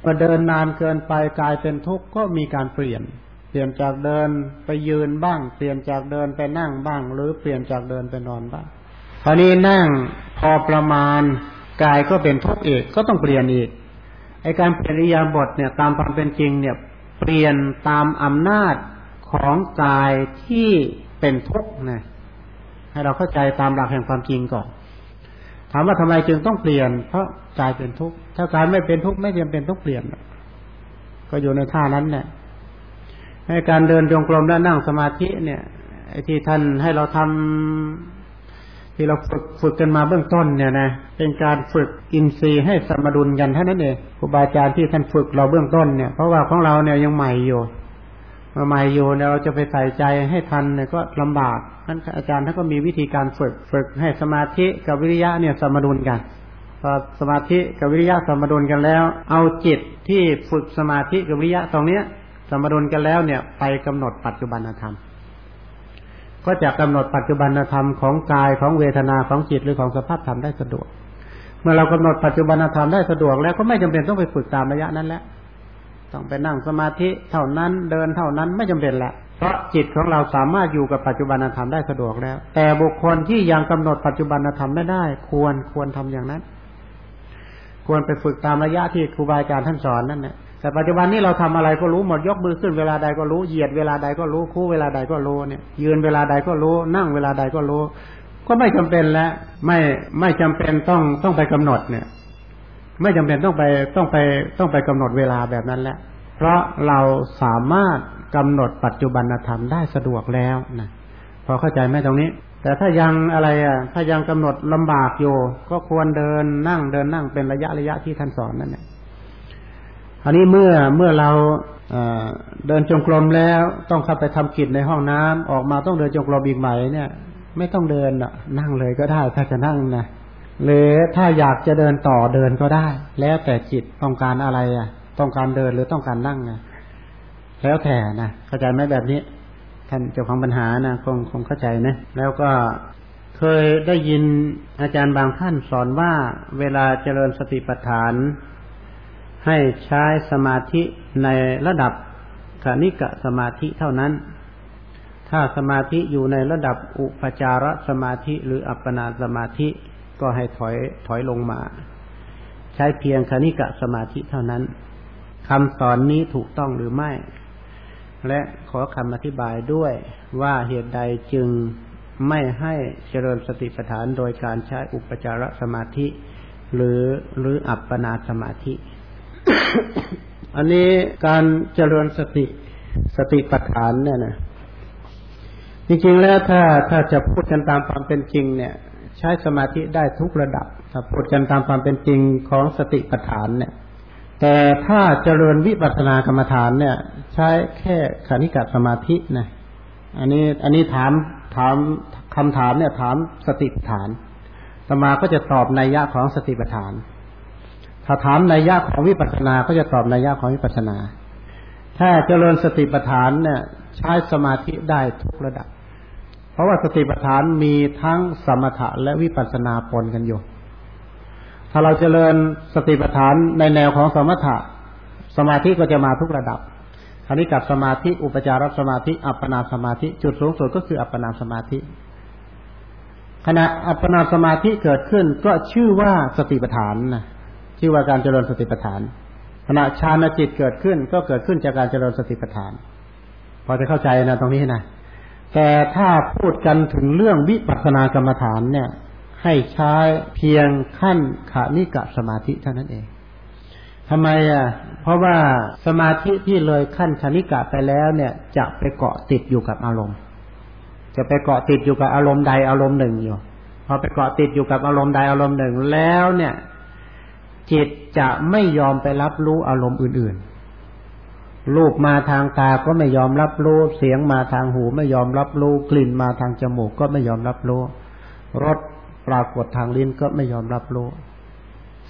เมื่อเดินนานเกินไปกลายเป็นทุกข์ก็มีการเปลี่ยน เปลี่ยนจากเดินไปยืนบ้าง เปลี่ยนจากเดินไปนั่งบ้าง หรือเปลี่ยนจากเดินไปนอนบ้างคราวนี้นั่งพอประมาณกายก็เป็นทุกข์อีกก็ต้องเปลี่ยนอีกไอการเปลี่ยนอิยาบทเนี่ยตามความเป็นจริงเนี่ย เปลี่ยนตามอำนาจของกายที่เป็นทุกข์นะให้เราเข้าใจตามหลักแห่งความจริงก่อน ถามว่าทำไมจึงต้องเปลี่ยน เพราะกายเป็นทุกข์ถ้ากายไม่เป็นทุกข์ไม่จำเป็นต้องเปลี่ยน ก็อยู่ในท่านั้นเนี่ยให้การเดินจงกรมและนั่งสมาธิเนี่ยไอ้ที่ท่านให้เราทำที่เราฝึกฝึกกันมาเบื้องต้นเนี่ยนะเป็นการฝึกอินทรีย์ให้สมดุลกันเท่านั้นเองครูบาอาจารย์ที่ท่านฝึกเราเบื้องต้นเนี่ยเพราะว่าของเราเนี่ยยังใหม่อยู่ มาใหม่อยู่เนี่ยเราจะไปใส่ใจให้ทันเนี่ยก็ลำบากท่านอาจารย์ท่านก็มีวิธีการฝึกฝึกให้สมาธิกับวิริยะเนี่ยสมดุลกันพอสมาธิกับวิริยะสมดุลกันแล้ว เอาจิตที่ฝึกสมาธิกับวิริยะตรงเนี้ย สมดุลกันแล้วเนี่ยไปกำหนดปัจจุบันธรรม ก็จะกำหนดปัจจุบันธรรมของกายของเวทนาของจิตหรือของสภาพธรรมได้สะดวก เมื่อเรากำหนดปัจจุบันธรรมได้สะดวกแล้วก็ไม่จำเป็นต้องไปฝึกตามระยะนั้นแล้ว ต้องไปนั่งสมาธิเท่านั้นเดินเท่านั้นไม่จำเป็นละเพราะจิตของเราสามารถอยู่กับปัจจุบันธรรมได้สะดวกแล้ว แต่บุคคลที่ยังกำหนดปัจจุบันธรรมไม่ได้ ควรควรทำอย่างนั้น ควรไปฝึกตามระยะที่ครูบาอาจารย์ท่านสอนนั่นแหละแต่ปัจจุบันนี้เราทำอะไรก็รู้หมดยกมือขึ้นเวลาใดก็รู้เหยียดเวลาใดก็รู้คู่เวลาใดก็รู้เนี่ย ยืนเวลาใดก็รู้ นั่งเวลาใดก็รู้ ก็ไม่จำเป็นแล้วไม่ไม่จำเป็นต้องต้องไปกำหนดเนี่ย ไม่จำเป็นต้องไปต้องไปต้องไปกำหนดเวลาแบบนั้นแหละ เพราะเราสามารถกำหนดปัจจุบันธรรมได้สะดวกแล้วนะพอเข้าใจไหมตรงนี้ แต่ถ้ายังอะไรอะ ถ้ายังกำหนดลำบากอยู่ ก็ควรเดินนั่งเดินนั่งเป็นระยะระยะที่ท่านสอนนั่นแหละอันนี้เมื่อเมื่อเราเดินจงกรมแล้วต้องเข้าไปทำกิจในห้องน้ำออกมาต้องเดินจงกรมอีกไหมเนี่ย ไม่ต้องเดินอะนั่งเลยก็ได้ถ้าจะนั่งนะ หรือถ้าอยากจะเดินต่อเดินก็ได้ แล้วแต่จิตต้องการอะไรอะ ต้องการเดินหรือต้องการนั่งไงแล้วแต่นะเข้าใจไหมแบบนี้ ท่านเจ้าของปัญหานะคงคงเข้าใจนะแล้วก็เคยได้ยินอาจารย์บางท่านสอนว่าเวลาเจริญสติปัฏฐาน ให้ใช้สมาธิในระดับคณิกะสมาธิเท่านั้น ถ้าสมาธิอยู่ในระดับอุปจารสมาธิหรืออัปปนาสมาธิ ก็ให้ถอยถอยลงมา ใช้เพียงคณิกะสมาธิเท่านั้นคำสอนนี้ถูกต้องหรือไม่ และขอคำอธิบายด้วยว่าเหตุใดจึงไม่ให้เจริญสติปัฏฐานโดยการใช้อุปจารสมาธิ หรือหรืออัปปนาสมาธิ อันนี้การเจริญสติสติปัฏฐานเนี่ยนะจริงๆแล้วถ้าถ้าจะพูดกันตามความเป็นจริงเนี่ย ใช้สมาธิได้ทุกระดับถ้าพูดกันตามความเป็นจริงของสติปัฏฐานเนี่ย แต่ถ้าเจริญวิปัสสนากรรมฐานเนี่ย ใช้แค่ขณิกะสมาธินะอันนี้อันนี้ถามถามคำถามเนี่ยถามสติปัฏฐานตมาก็จะตอบนัยยะของสติปัฏฐาน ถ้าถามนัยยะของวิปัสสนาก็จะตอบนัยยะของวิปัสสนา ถ้าเจริญสติปัฏฐานเนี่ย ใช้สมาธิได้ทุกระดับ ราะว่าสติปัฏฐานมีทั้งสมถะและวิปัสสนาปนกันอยู่ ถ้าเราจเจริญสติปัฏฐานในแนวของสมถะ สมาธิก็จะมาทุกระดับคราวนี้กับสมาธิอุปจารสมาธิอัปปนาสมาธิจุดสูงสุดก็คืออัปปนาสมาธิ ขณะอัปปนาสมาธิเกิดขึ้นก็ชื่อว่าสติปัฏฐานนะชื่อว่าการเจริญสติปัฏฐาน ขณะฌานจิตเกิดขึ้นก็เกิดขึ้นจากการเจริญสติปัฏฐาน พอจะเข้าใจนะตรงนี้นะ แต่ถ้าพูดกันถึงเรื่องวิปัสสนากรรมฐานเนี่ย ให้ใช้เพียงขั้นขานิกะสมาธิเท่านั้นเองทำไมอะ เพราะว่าสมาธิที่เลยขั้นคณิกะไปแล้วเนี่ย จะไปเกาะติดอยู่กับอารมณ์ จะไปเกาะติดอยู่กับอารมณ์ใดอารมณ์หนึ่งอยู่ พอไปเกาะติดอยู่กับอารมณ์ใดอารมณ์หนึ่งแล้วเนี่ย จิตจะไม่ยอมไปรับรู้อารมณ์อื่นๆ รูปมาทางตาก็ไม่ยอมรับรู้ เสียงมาทางหูไม่ยอมรับรู้ กลิ่นมาทางจมูกก็ไม่ยอมรับรู้รสปรากฏทางลิ้นก็ไม่ยอมรับรู้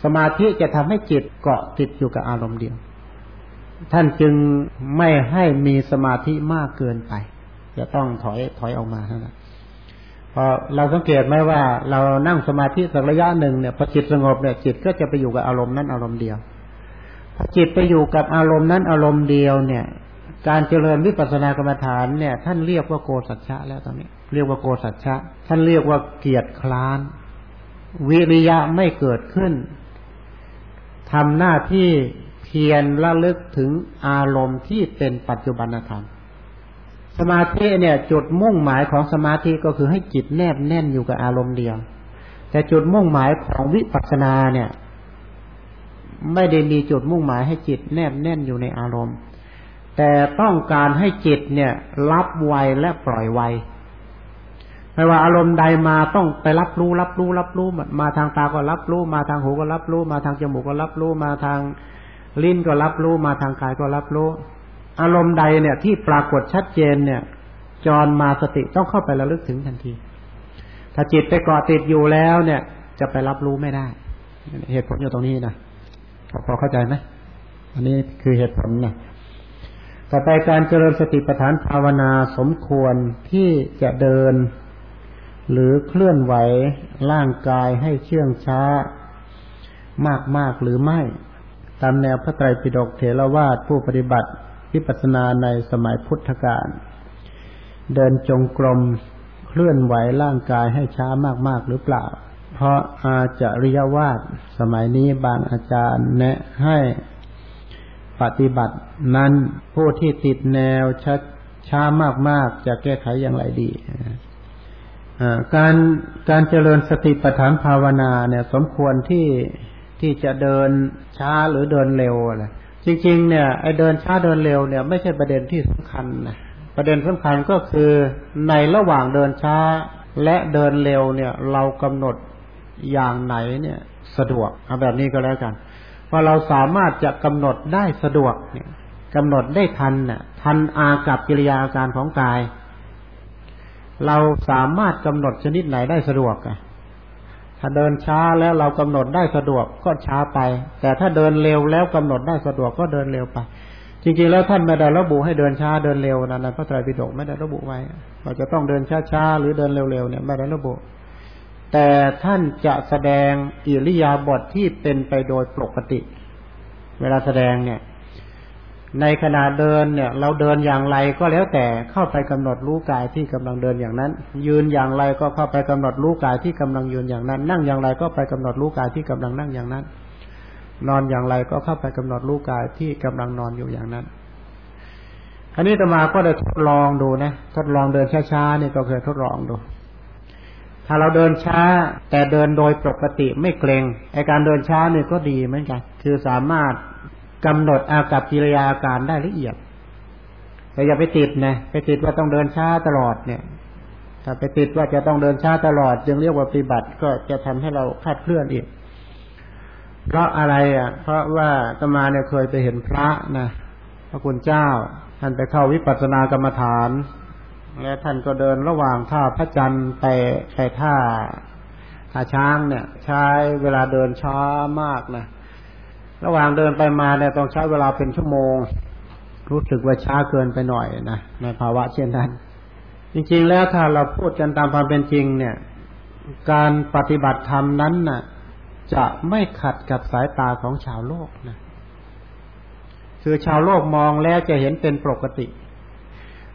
สมาธิจะทำให้จิตเกาะติดอยู่กับอารมณ์เดียว ท่านจึงไม่ให้มีสมาธิมากเกินไป จะต้องถอยถอยออกมาเท่านั้นพอเราสังเกตไหมว่า เรานั่งสมาธิสักระยะหนึ่งเนี่ยพอจิตสงบเนี่ยจิตก็จะไปอยู่กับอารมณ์นั้นอารมณ์เดียว จิตไปอยู่กับอารมณ์นั้นอารมณ์เดียวเนี่ย การเจริญวิปัสสนากรรมฐานเนี่ย ท่านเรียกว่าโกสัจฉะแล้วตอนนี้ เรียกว่าโกสัจฉะท่านเรียกว่าเกียรติคลาน วิริยะไม่เกิดขึ้นทำหน้าที่เพียรละลึกถึงอารมณ์ที่เป็นปัจจุบันธรรม สมาธิเนี่ย จุดมุ่งหมายของสมาธิก็คือให้จิตแนบแน่นอยู่กับอารมณ์เดียว แต่จุดมุ่งหมายของวิปัสสนาเนี่ย ไม่ได้มีจุดมุ่งหมายให้จิตแนบแน่นอยู่ในอารมณ์ แต่ต้องการให้จิตเนี่ย รับไวและปล่อยไวไม่ว่าอารมณ์ใดมาต้องไปรับรู้ รับรู้ รับรู้มาทางตาก็รับรู้ มาทางหูก็รับรู้ มาทางจมูกก็รับรู้ มาทางลิ้นก็รับรู้ มาทางกายก็รับรู้ อารมณ์ใดเนี่ย ที่ปรากฏชัดเจนเนี่ยจรมาสติต้องเข้าไประลึกถึงทันที ถ้าจิตไปเกาะติดอยู่แล้วเนี่ย จะไปรับรู้ไม่ได้ เหตุผลอยู่ตรงนี้นะ พอเข้าใจไหมอันนี้คือเหตุผลนะต่อไปการเจริญสติปัฏฐานภาวนาสมควรที่จะเดิน หรือเคลื่อนไหวร่างกายให้เชื่องช้า มากมากหรือไม่ ตามแนวพระไตรปิฎกเถรวาทผู้ปฏิบัติวิปัสสนาในสมัยพุทธกาลเดินจงกรมเคลื่อนไหวร่างกายให้ช้ามากๆหรือเปล่า เพราะอาจาริยวาดสมัยนี้บางอาจารย์แนะให้ปฏิบัตินั้นผู้ที่ติดแนวช้าช้ามากๆ จะแก้ไขอย่างไรดีการการเจริญสติปัฏฐานภาวนาเนี่ย สมควรที่ที่จะเดินช้าหรือเดินเร็วอะไรจริง ๆ เนี่ยไอเดินช้าเดินเร็วเนี่ยไม่ใช่ประเด็นที่สำคัญนะประเด็นสำคัญก็คือในระหว่างเดินช้าและเดินเร็วเนี่ย เรากำหนด อย่างไหนเนี่ย สะดวกเอาแบบนี้ก็แล้วกันว่าเราสามารถจะกำหนดได้สะดวกเนี่ยกำหนดได้ทันน่ะ ทันอากับกิริยาอาการของกาย เราสามารถกำหนดชนิดไหนได้สะดวกอะถ้าเดินช้าแล้วเรากำหนดได้สะดวกก็ช้าไป แต่ถ้าเดินเร็วแล้วกำหนดได้สะดวกก็เดินเร็วไป จริงๆแล้วท่านไม่ได้ระบุให้เดินช้าเดินเร็วนะนะพระไตรปิฎกไม่ได้ระบุไว้เราจะต้องเดินช้าๆหรือเดินเร็วๆเนี่ยไม่ได้ระบุ แต่ท่านจะแสดงอิริยาบถทที่เป็นไปโดยปกติ เวลาแสดงเนี่ย ในขณะเดินเนี่ย เราเดินอย่างไรก็แล้วแต่เข้าไปกำหนดรู้กายที่กำลังเดินอย่างนั้น ยืนอย่างไรก็เข้าไปกำหนดรู้กายที่กำลังยืนอย่างนั้น นั่งอย่างไรก็ไปกำหนดรู้กายที่กำลังนั่งอย่างนั้น นอนอย่างไรก็เข้าไปกำหนดรู้กายที่กำลังนอนอยู่อย่างนั้นอันนี้ตมาก็ได้ทดลองดูนะทดลองเดินช้าๆนี่ก็เคยทดลองดู ถ้าเราเดินช้าแต่เดินโดยปกติไม่เกรงไอการเดินช้าเนี่ยก็ดีเหมือนกันคือสามารถกำหนดอากับกิริยาการได้ละเอียดแต่อย่าไปติดนะไปติดว่าต้องเดินช้าตลอดเนี่ย ถ้าไปติดว่าจะต้องเดินช้าตลอด จึงเรียกว่าปฏิบัติก็จะทำให้เราคาดเคลื่อนอีก เพราะอะไรอะ เพราะว่าตมาเนี่ยเคยไปเห็นพระนะพระคุณเจ้าท่านไปเข้าวิปัสสนากรรมฐาน และท่านก็เดินระหว่างท่าพระจันทร์ไปไปท่าท่าช้างเนี่ย ใช้เวลาเดินช้ามากนะระหว่างเดินไปมาเนี่ยต้องใช้เวลาเป็นชั่วโมง รู้สึกว่าช้าเกินไปหน่อยนะในภาวะเช่นนั้น จริงๆแล้วถ้าเราพูดกันตามความเป็นจริง เนี่ย การปฏิบัติธรรมนั้นน่ะ จะไม่ขัดกับสายตาของชาวโลกนะคือชาวโลกมองแล้วจะเห็นเป็นปกติ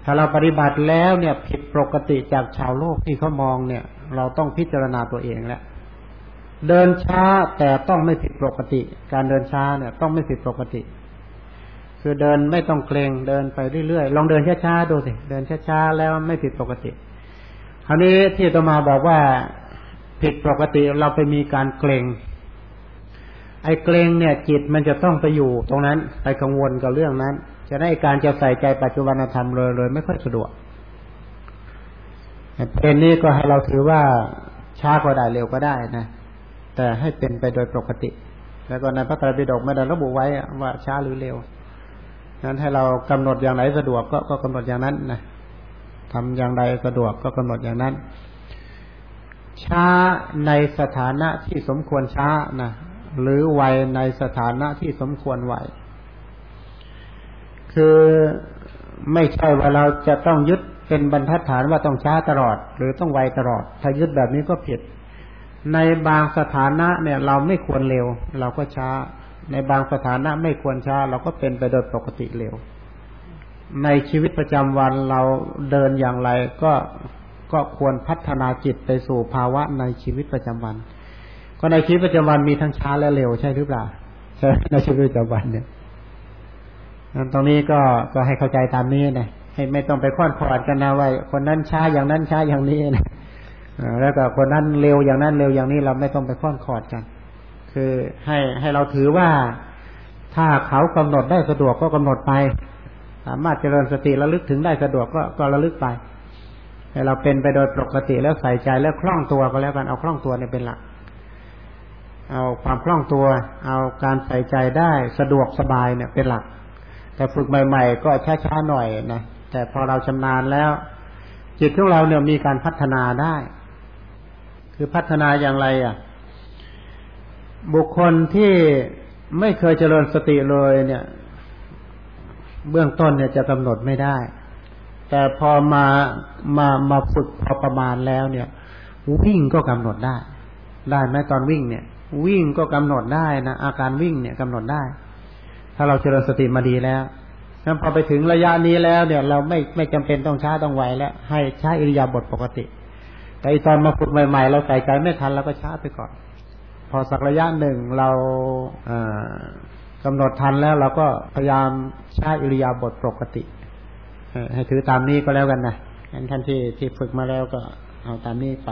ถ้าเราปฏิบัติแล้วเนี่ยผิดปกติจากชาวโลกที่เขามองเนี่ย เราต้องพิจารณาตัวเองแล้วเดินช้าแต่ต้องไม่ผิดปกติ การเดินช้าเนี่ย ต้องไม่ผิดปกติ คือเดินไม่ต้องเกรงเดินไปเรื่อยๆลองเดินช้าๆดูสิเดินช้าๆแล้วไม่ผิดปกติ คราวนี้ที่ตมาบอกว่าผิดปกติเราไปมีการเกรงไอ้เกรงเนี่ยจิตมันจะต้องไปอยู่ตรงนั้น ไปกังวลกับเรื่องนั้น จะได้การจะใส่ใจปัจจุบันธรรมเลยเลยไม่ค่อยสะดวกเป็นนี้ก็ให้เราถือว่าช้าก็ได้เร็วก็ได้นะ แต่ให้เป็นไปโดยปกติ แล้วก็ในพระไตรปิฎกไม่ได้ระบุไว้ว่าช้าหรือเร็วนั้นให้เรากำหนดอย่างไหนสะดวกก็ก็กำหนดอย่างนั้นนะทำอย่างใดสะดวกก็กำหนดอย่างนั้น ช้าในสถานะที่สมควรช้านะหรือไวในสถานะที่สมควรไว คือไม่ใช่ว่าเราจะต้องยึดเป็นบรรทัดฐานว่าต้องช้าตลอด หรือต้องไวตลอด ถ้ายึดแบบนี้ก็ผิด ในบางสถานะเนี่ย เราไม่ควรเร็ว เราก็ช้า ในบางสถานะไม่ควรช้า เราก็เป็นไปโดยปกติเร็ว ในชีวิตประจำวันเราเดินอย่างไรก็ก็ควรพัฒนาจิตไปสู่ภาวะในชีวิตประจำวัน ก็ในชีวิตประจำวันมีทั้งช้าและเร็วใช่หรือเปล่าใช่ในชีวิตประจำวันเนี่ย ตรงนี้ก็ก็ให้เข้าใจตามนี้นะให้ไม่ต้องไปค้อนขอดกันนะว่าคนนั้นช้าอย่างนั้นช้าอย่างนี้นะแล้วก็คนนั้นเร็วอย่างนั้นเร็วอย่างนี้เราไม่ต้องไปค้อนขอดกัน คือให้ให้เราถือว่าถ้าเขากำหนดได้สะดวกก็กำหนดไป สามารถเจริญสติระลึกถึงได้สะดวกก็ก็ระลึกไปให้เราเป็นไปโดยปกติแล้วใส่ใจแล้วคล่องตัวก็แล้วกันเอาคล่องตัวเนี่ยเป็นหลัก เอาความคล่องตัว เอาการใส่ใจได้สะดวกสบายเนี่ยเป็นหลัก แต่ฝึกใหม่ ๆ ก็ช้าๆหน่อยนะแต่พอเราชำนาญแล้ว จิตของเราเนี่ยมีการพัฒนาได้ คือพัฒนาอย่างไรอะ บุคคลที่ไม่เคยเจริญสติเลย เนี่ย เบื้องต้นเนี่ยจะกำหนดไม่ได้ แต่พอมามามาฝึกพอประมาณแล้ว เนี่ยวิ่งก็กำหนดได้ ได้ไหมตอนวิ่งเนี่ย วิ่งก็กำหนดได้นะอาการวิ่งเนี่ยกำหนดได้ ถ้าเราเจริญสติมาดีแล้วนั้นพอไปถึงระยะนี้แล้วเนี่ย เราไม่ไม่จำเป็นต้องช้าต้องไวแล้ว ให้ใช้อิริยาบถปกติ แต่ตอนมาฝึกใหม่ ๆ เราใส่ใจไม่ทันเราก็ช้าไปก่อน พอสักระยะหนึ่งเรากำหนดทันแล้วเราก็พยายามใช้อิริยาบถปกติให้ถือตามนี้ก็แล้วกันนะท่านที่ที่ฝึกมาแล้วก็เอาตามนี้ไป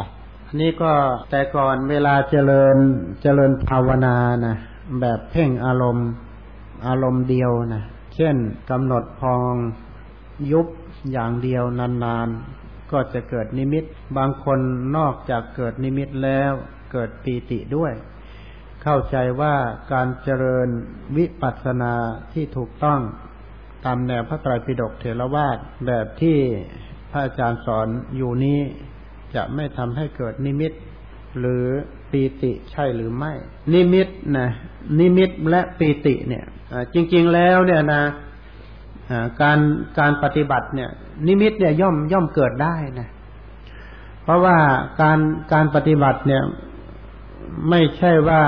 อันนี้ก็แต่ก่อนเวลาเจริญเจริญภาวนานะแบบเพ่งอารมณ์ อารมณ์เดียวนะเช่นกำหนดพองยุบอย่างเดียวนานๆ ก็จะเกิดนิมิต บางคนนอกจากเกิดนิมิตแล้วเกิดปีติด้วย เข้าใจว่าการเจริญวิปัสสนาที่ถูกต้องตามแนวพระไตรปิฎกเถรวาทแบบที่พระอาจารย์สอนอยู่นี้จะไม่ทำให้เกิดนิมิต หรือปีติใช่หรือไม่ นิมิตนะนิมิตและปีติเนี่ย จริง ๆแล้วเนี่ยนะการการปฏิบัติเนี่ย นิมิตเนี่ยย่อมย่อมเกิดได้นะเพราะว่าการการปฏิบัติเนี่ย ไม่ใช่ว่า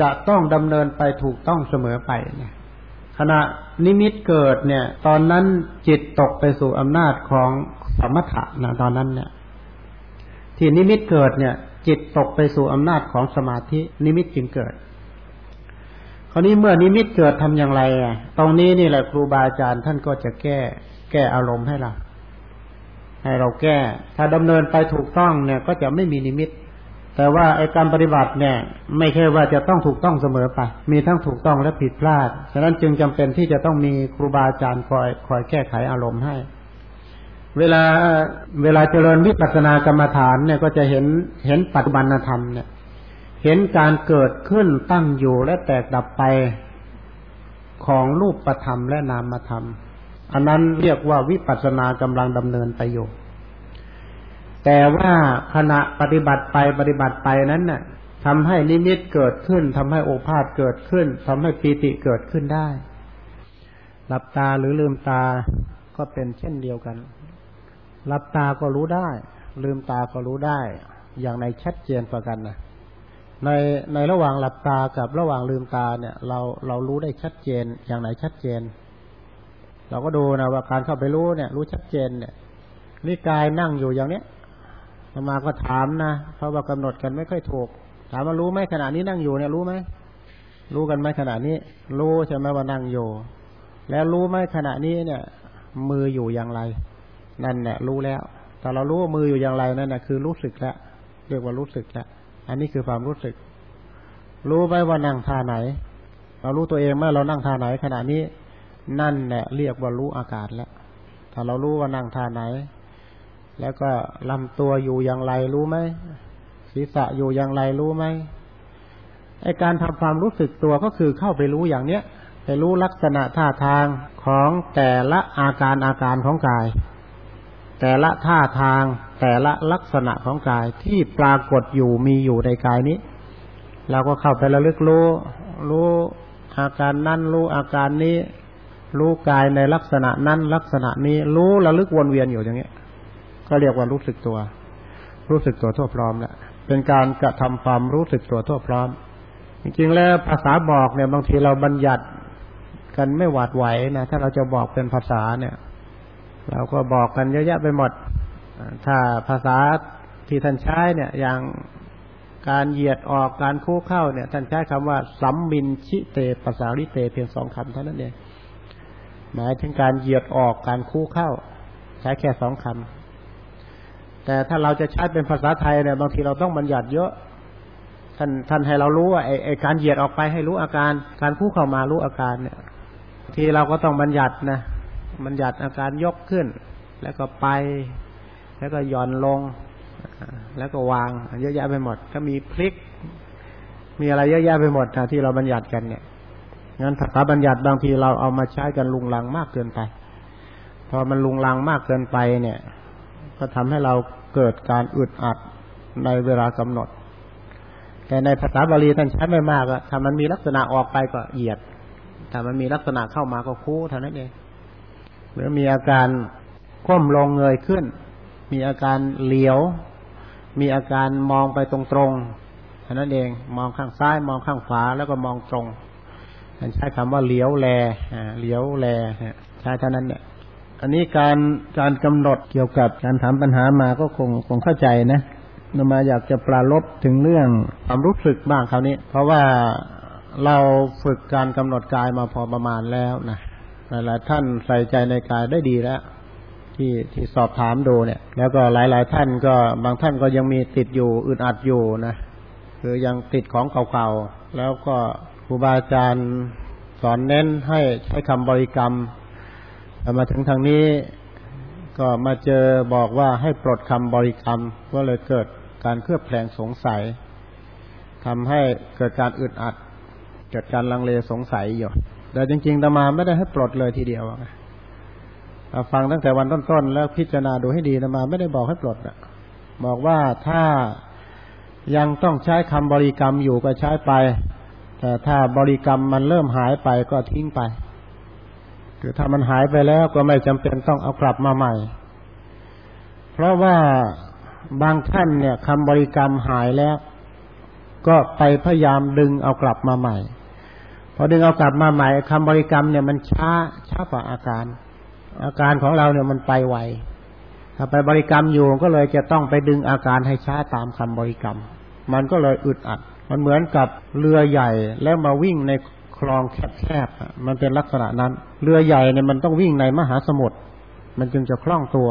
จะต้องดำเนินไปถูกต้องเสมอไปนะขณะนิมิตเกิดเนี่ย ตอนนั้นจิตตกไปสู่อำนาจของสมถะนะตอนนั้นเนี่ย ที่นิมิตเกิดเนี่ย จิตตกไปสู่อำนาจของสมาธิ นิมิตจึงเกิด คราวนี้เมื่อนิมิตเกิดทำอย่างไรอะ ตรงนี้นี่แหละครูบาอาจารย์ท่านก็จะแก้ แก้อารมณ์ให้เรา ให้เราแก้ ถ้าดำเนินไปถูกต้องเนี่ย ก็จะไม่มีนิมิต แต่ว่าไอ้การปฏิบัติเนี่ย ไม่ใช่ว่าจะต้องถูกต้องเสมอไป มีทั้งถูกต้องและผิดพลาด ฉะนั้นจึงจำเป็นที่จะต้องมีครูบาอาจารย์คอยคอยแก้ไขอารมณ์ให้ เวลาเวลาเจริญวิปัสสนากรรมฐานเนี่ยก็จะเห็นเห็นปัจจุบันธรรมเนี่ย เห็นการเกิดขึ้นตั้งอยู่และแตกดับไปของรูปประธรรมและนามธรรม อันนั้นเรียกว่าวิปัสสนากำลังดำเนินไปอยู่ แต่ว่าขณะปฏิบัติไปปฏิบัติไปนั้นน่ะทำให้นิมิตเกิดขึ้นทำให้โอภาษเกิดขึ้นทำให้ปีติเกิดขึ้นได้ หลับตาหรือลืมตาก็เป็นเช่นเดียวกัน หลับตาก็รู้ได้ ลืมตาก็รู้ได้ อย่างในชัดเจนประกันนะ ในในระหว่างหลับตากับระหว่างลืมตาเนี่ย เราเรารู้ได้ชัดเจนอย่างไหนชัดเจน เราก็ดูนะว่าการเข้าไปรู้เนี่ย รู้ชัดเจนเนี่ยนี่กายนั่งอยู่อย่างเนี้ยมาก็ถามนะเพราะว่ากำหนดกันไม่ค่อยถูก ถามว่ารู้ไหมขณะนี้นั่งอยู่เนี่ยรู้ไหมรู้กันไหมขณะนี้ รู้ใช่ไหมว่านั่งอยู่ แล้วรู้ไหมขณะนี้เนี่ย มืออยู่อย่างไร นั่นเนี่ยรู้แล้ว แต่เรารู้ว่ามืออยู่อย่างไรนั่นนะคือรู้สึกแล้วเรียกว่ารู้สึกแล้ว อันนี้คือความรู้สึก รู้ไหมว่านั่งท่าไหน เรารู้ตัวเองเมื่อเรานั่งท่าไหน ขณะนี้นั่นแหละเรียกว่ารู้อากาศแล้ว ถ้าเรารู้ว่านั่งท่าไหน แล้วก็ลำตัวอยู่อย่างไรรู้ไหมศีรษะอยู่อย่างไรรู้ไหมไอการทำความรู้สึกตัวก็คือเข้าไปรู้อย่างเนี้ยไปรู้ลักษณะท่าทางของแต่ละอาการอาการของกาย แต่ละท่าทาง แต่ละลักษณะของกายที่ปรากฏอยู่มีอยู่ในกายนี้เราก็เข้าไประลึกรู้รู้อาการนั้นรู้อาการนี้ รู้กายในลักษณะนั้นลักษณะนี้ รู้ระลึกวนเวียนอยู่อย่างนี้ก็เรียกว่ารู้สึกตัว รู้สึกตัวทั่วพร้อมแหล้วเป็นการกระทำความรู้สึกตัวทั่วพร้อม จริงๆแล้วภาษาบอกเนี่ยบางทีเราบัญญัติกันไม่หวาดไหวนะถ้าเราจะบอกเป็นภาษาเนี่ย เราก็บอกกันเยอะแยะไปหมด ถ้าภาษาที่ท่านใช้เนี่ย อย่างการเหยียดออกการคู่เข้าเนี่ย ท่านใช้คำว่าสัมบินชิเตภาษาลิเตเพียงสองคำเท่านั้นเองหมายถึงการเหยียดออกการคู่เข้า ใช้แค่สองคำแต่ถ้าเราจะใช้เป็นภาษาไทยเนี่ยบางทีเราต้องบัญญัติเยอะ ท่านท่านให้เรารู้ว่าไอ้ไอการเหยียดออกไปให้รู้อาการ การคู่เข้ามารู้อาการเนี่ย ที่เราก็ต้องบัญญัตินะบัญญัติอาการยกขึ้น แล้วก็ไป แล้วก็ย่อนลง แล้วก็วางเยอะแยะไปหมด ก็มีพลิก มีอะไรเยอะแยะไปหมดที่เราบัญญัติกันเนี่ยงั้นภาษาบัญญัติบางทีเราเอามาใช้กันลุงลังมากเกินไป พอมันลุงลังมากเกินไปเนี่ย ก็ทำให้เราเกิดการอึดอัดในเวลากำหนด แต่ในภาษาบาลีท่านใช้ไม่มากอะถ้ามันมีลักษณะออกไปก็เหยียด ถ้ามันมีลักษณะเข้ามาก็คู่เท่านั้นเองหรือมีอาการก้มลงเงยขึ้น มีอาการเหลียว มีอาการมองไปตรงๆเท่นั้นเองมองข้างซ้าย มองข้างขวาแล้วก็มองตรงใช้คำว่าเลี้ยวแลเลี้ยวแลใช้เท่านั้นเนี่ยอันนี้การการกำหนดเกี่ยวกับการถามปัญหามาก็คงคงเข้าใจนะนมาอยากจะปราลบถึงเรื่องความรู้สึกบ้างคราวนี้ เพราะว่าเราฝึกการกำหนดกายมาพอประมาณแล้วนะหลายๆท่านใส่ใจในกายได้ดีแล้ว ที่ที่สอบถามดูเนี่ย แล้วก็หลาย ๆ ท่านก็บางท่านก็ยังมีติดอยู่อึดอัดอยู่นะคือยังติดของเก่าๆแล้วก็ครูบาอาจารย์สอนเน้นให้ใช้คำบริกรรมแต่มาถึงทางนี้ก็มาเจอบอกว่าให้ปลดคำบริกรรมก็เลยเกิดการเครือบแคลงสงสัยทำให้เกิดการอึดอัด เกิดการลังเลสงสัยอยู่แต่จริงๆตมาไม่ได้ให้ปลดเลยทีเดียว ฟังตั้งแต่วันต้นๆแล้วพิจารณาดูให้ดีตมา ไม่ได้บอกให้ปลดอะบอกว่าถ้ายังต้องใช้คำบริกรรมอยู่ก็ใช้ไป แต่ถ้าบริกรรมมันเริ่มหายไปก็ทิ้งไปคือถ้ามันหายไปแล้วก็ไม่จำเป็นต้องเอากลับมาใหม่ เพราะว่าบางท่านเนี่ยคำบริกรรมหายแล้ว ก็ไปพยายามดึงเอากลับมาใหม่ พอดึงเอากลับมาใหม่คำบริกรรมเนี่ยมันช้าช้ากว่าอาการ อาการของเราเนี่ยมันไปไวถ้าไปบริกรรมอยู่ก็เลยจะต้องไปดึงอาการให้ช้าตามคำบริกรรม มันก็เลยอึดอัด มันเหมือนกับเรือใหญ่แล้วมาวิ่งในคลองแคบๆมันเป็นลักษณะนั้น เรือใหญ่เนี่ยมันต้องวิ่งในมหาสมุทรมันจึงจะคล่องตัว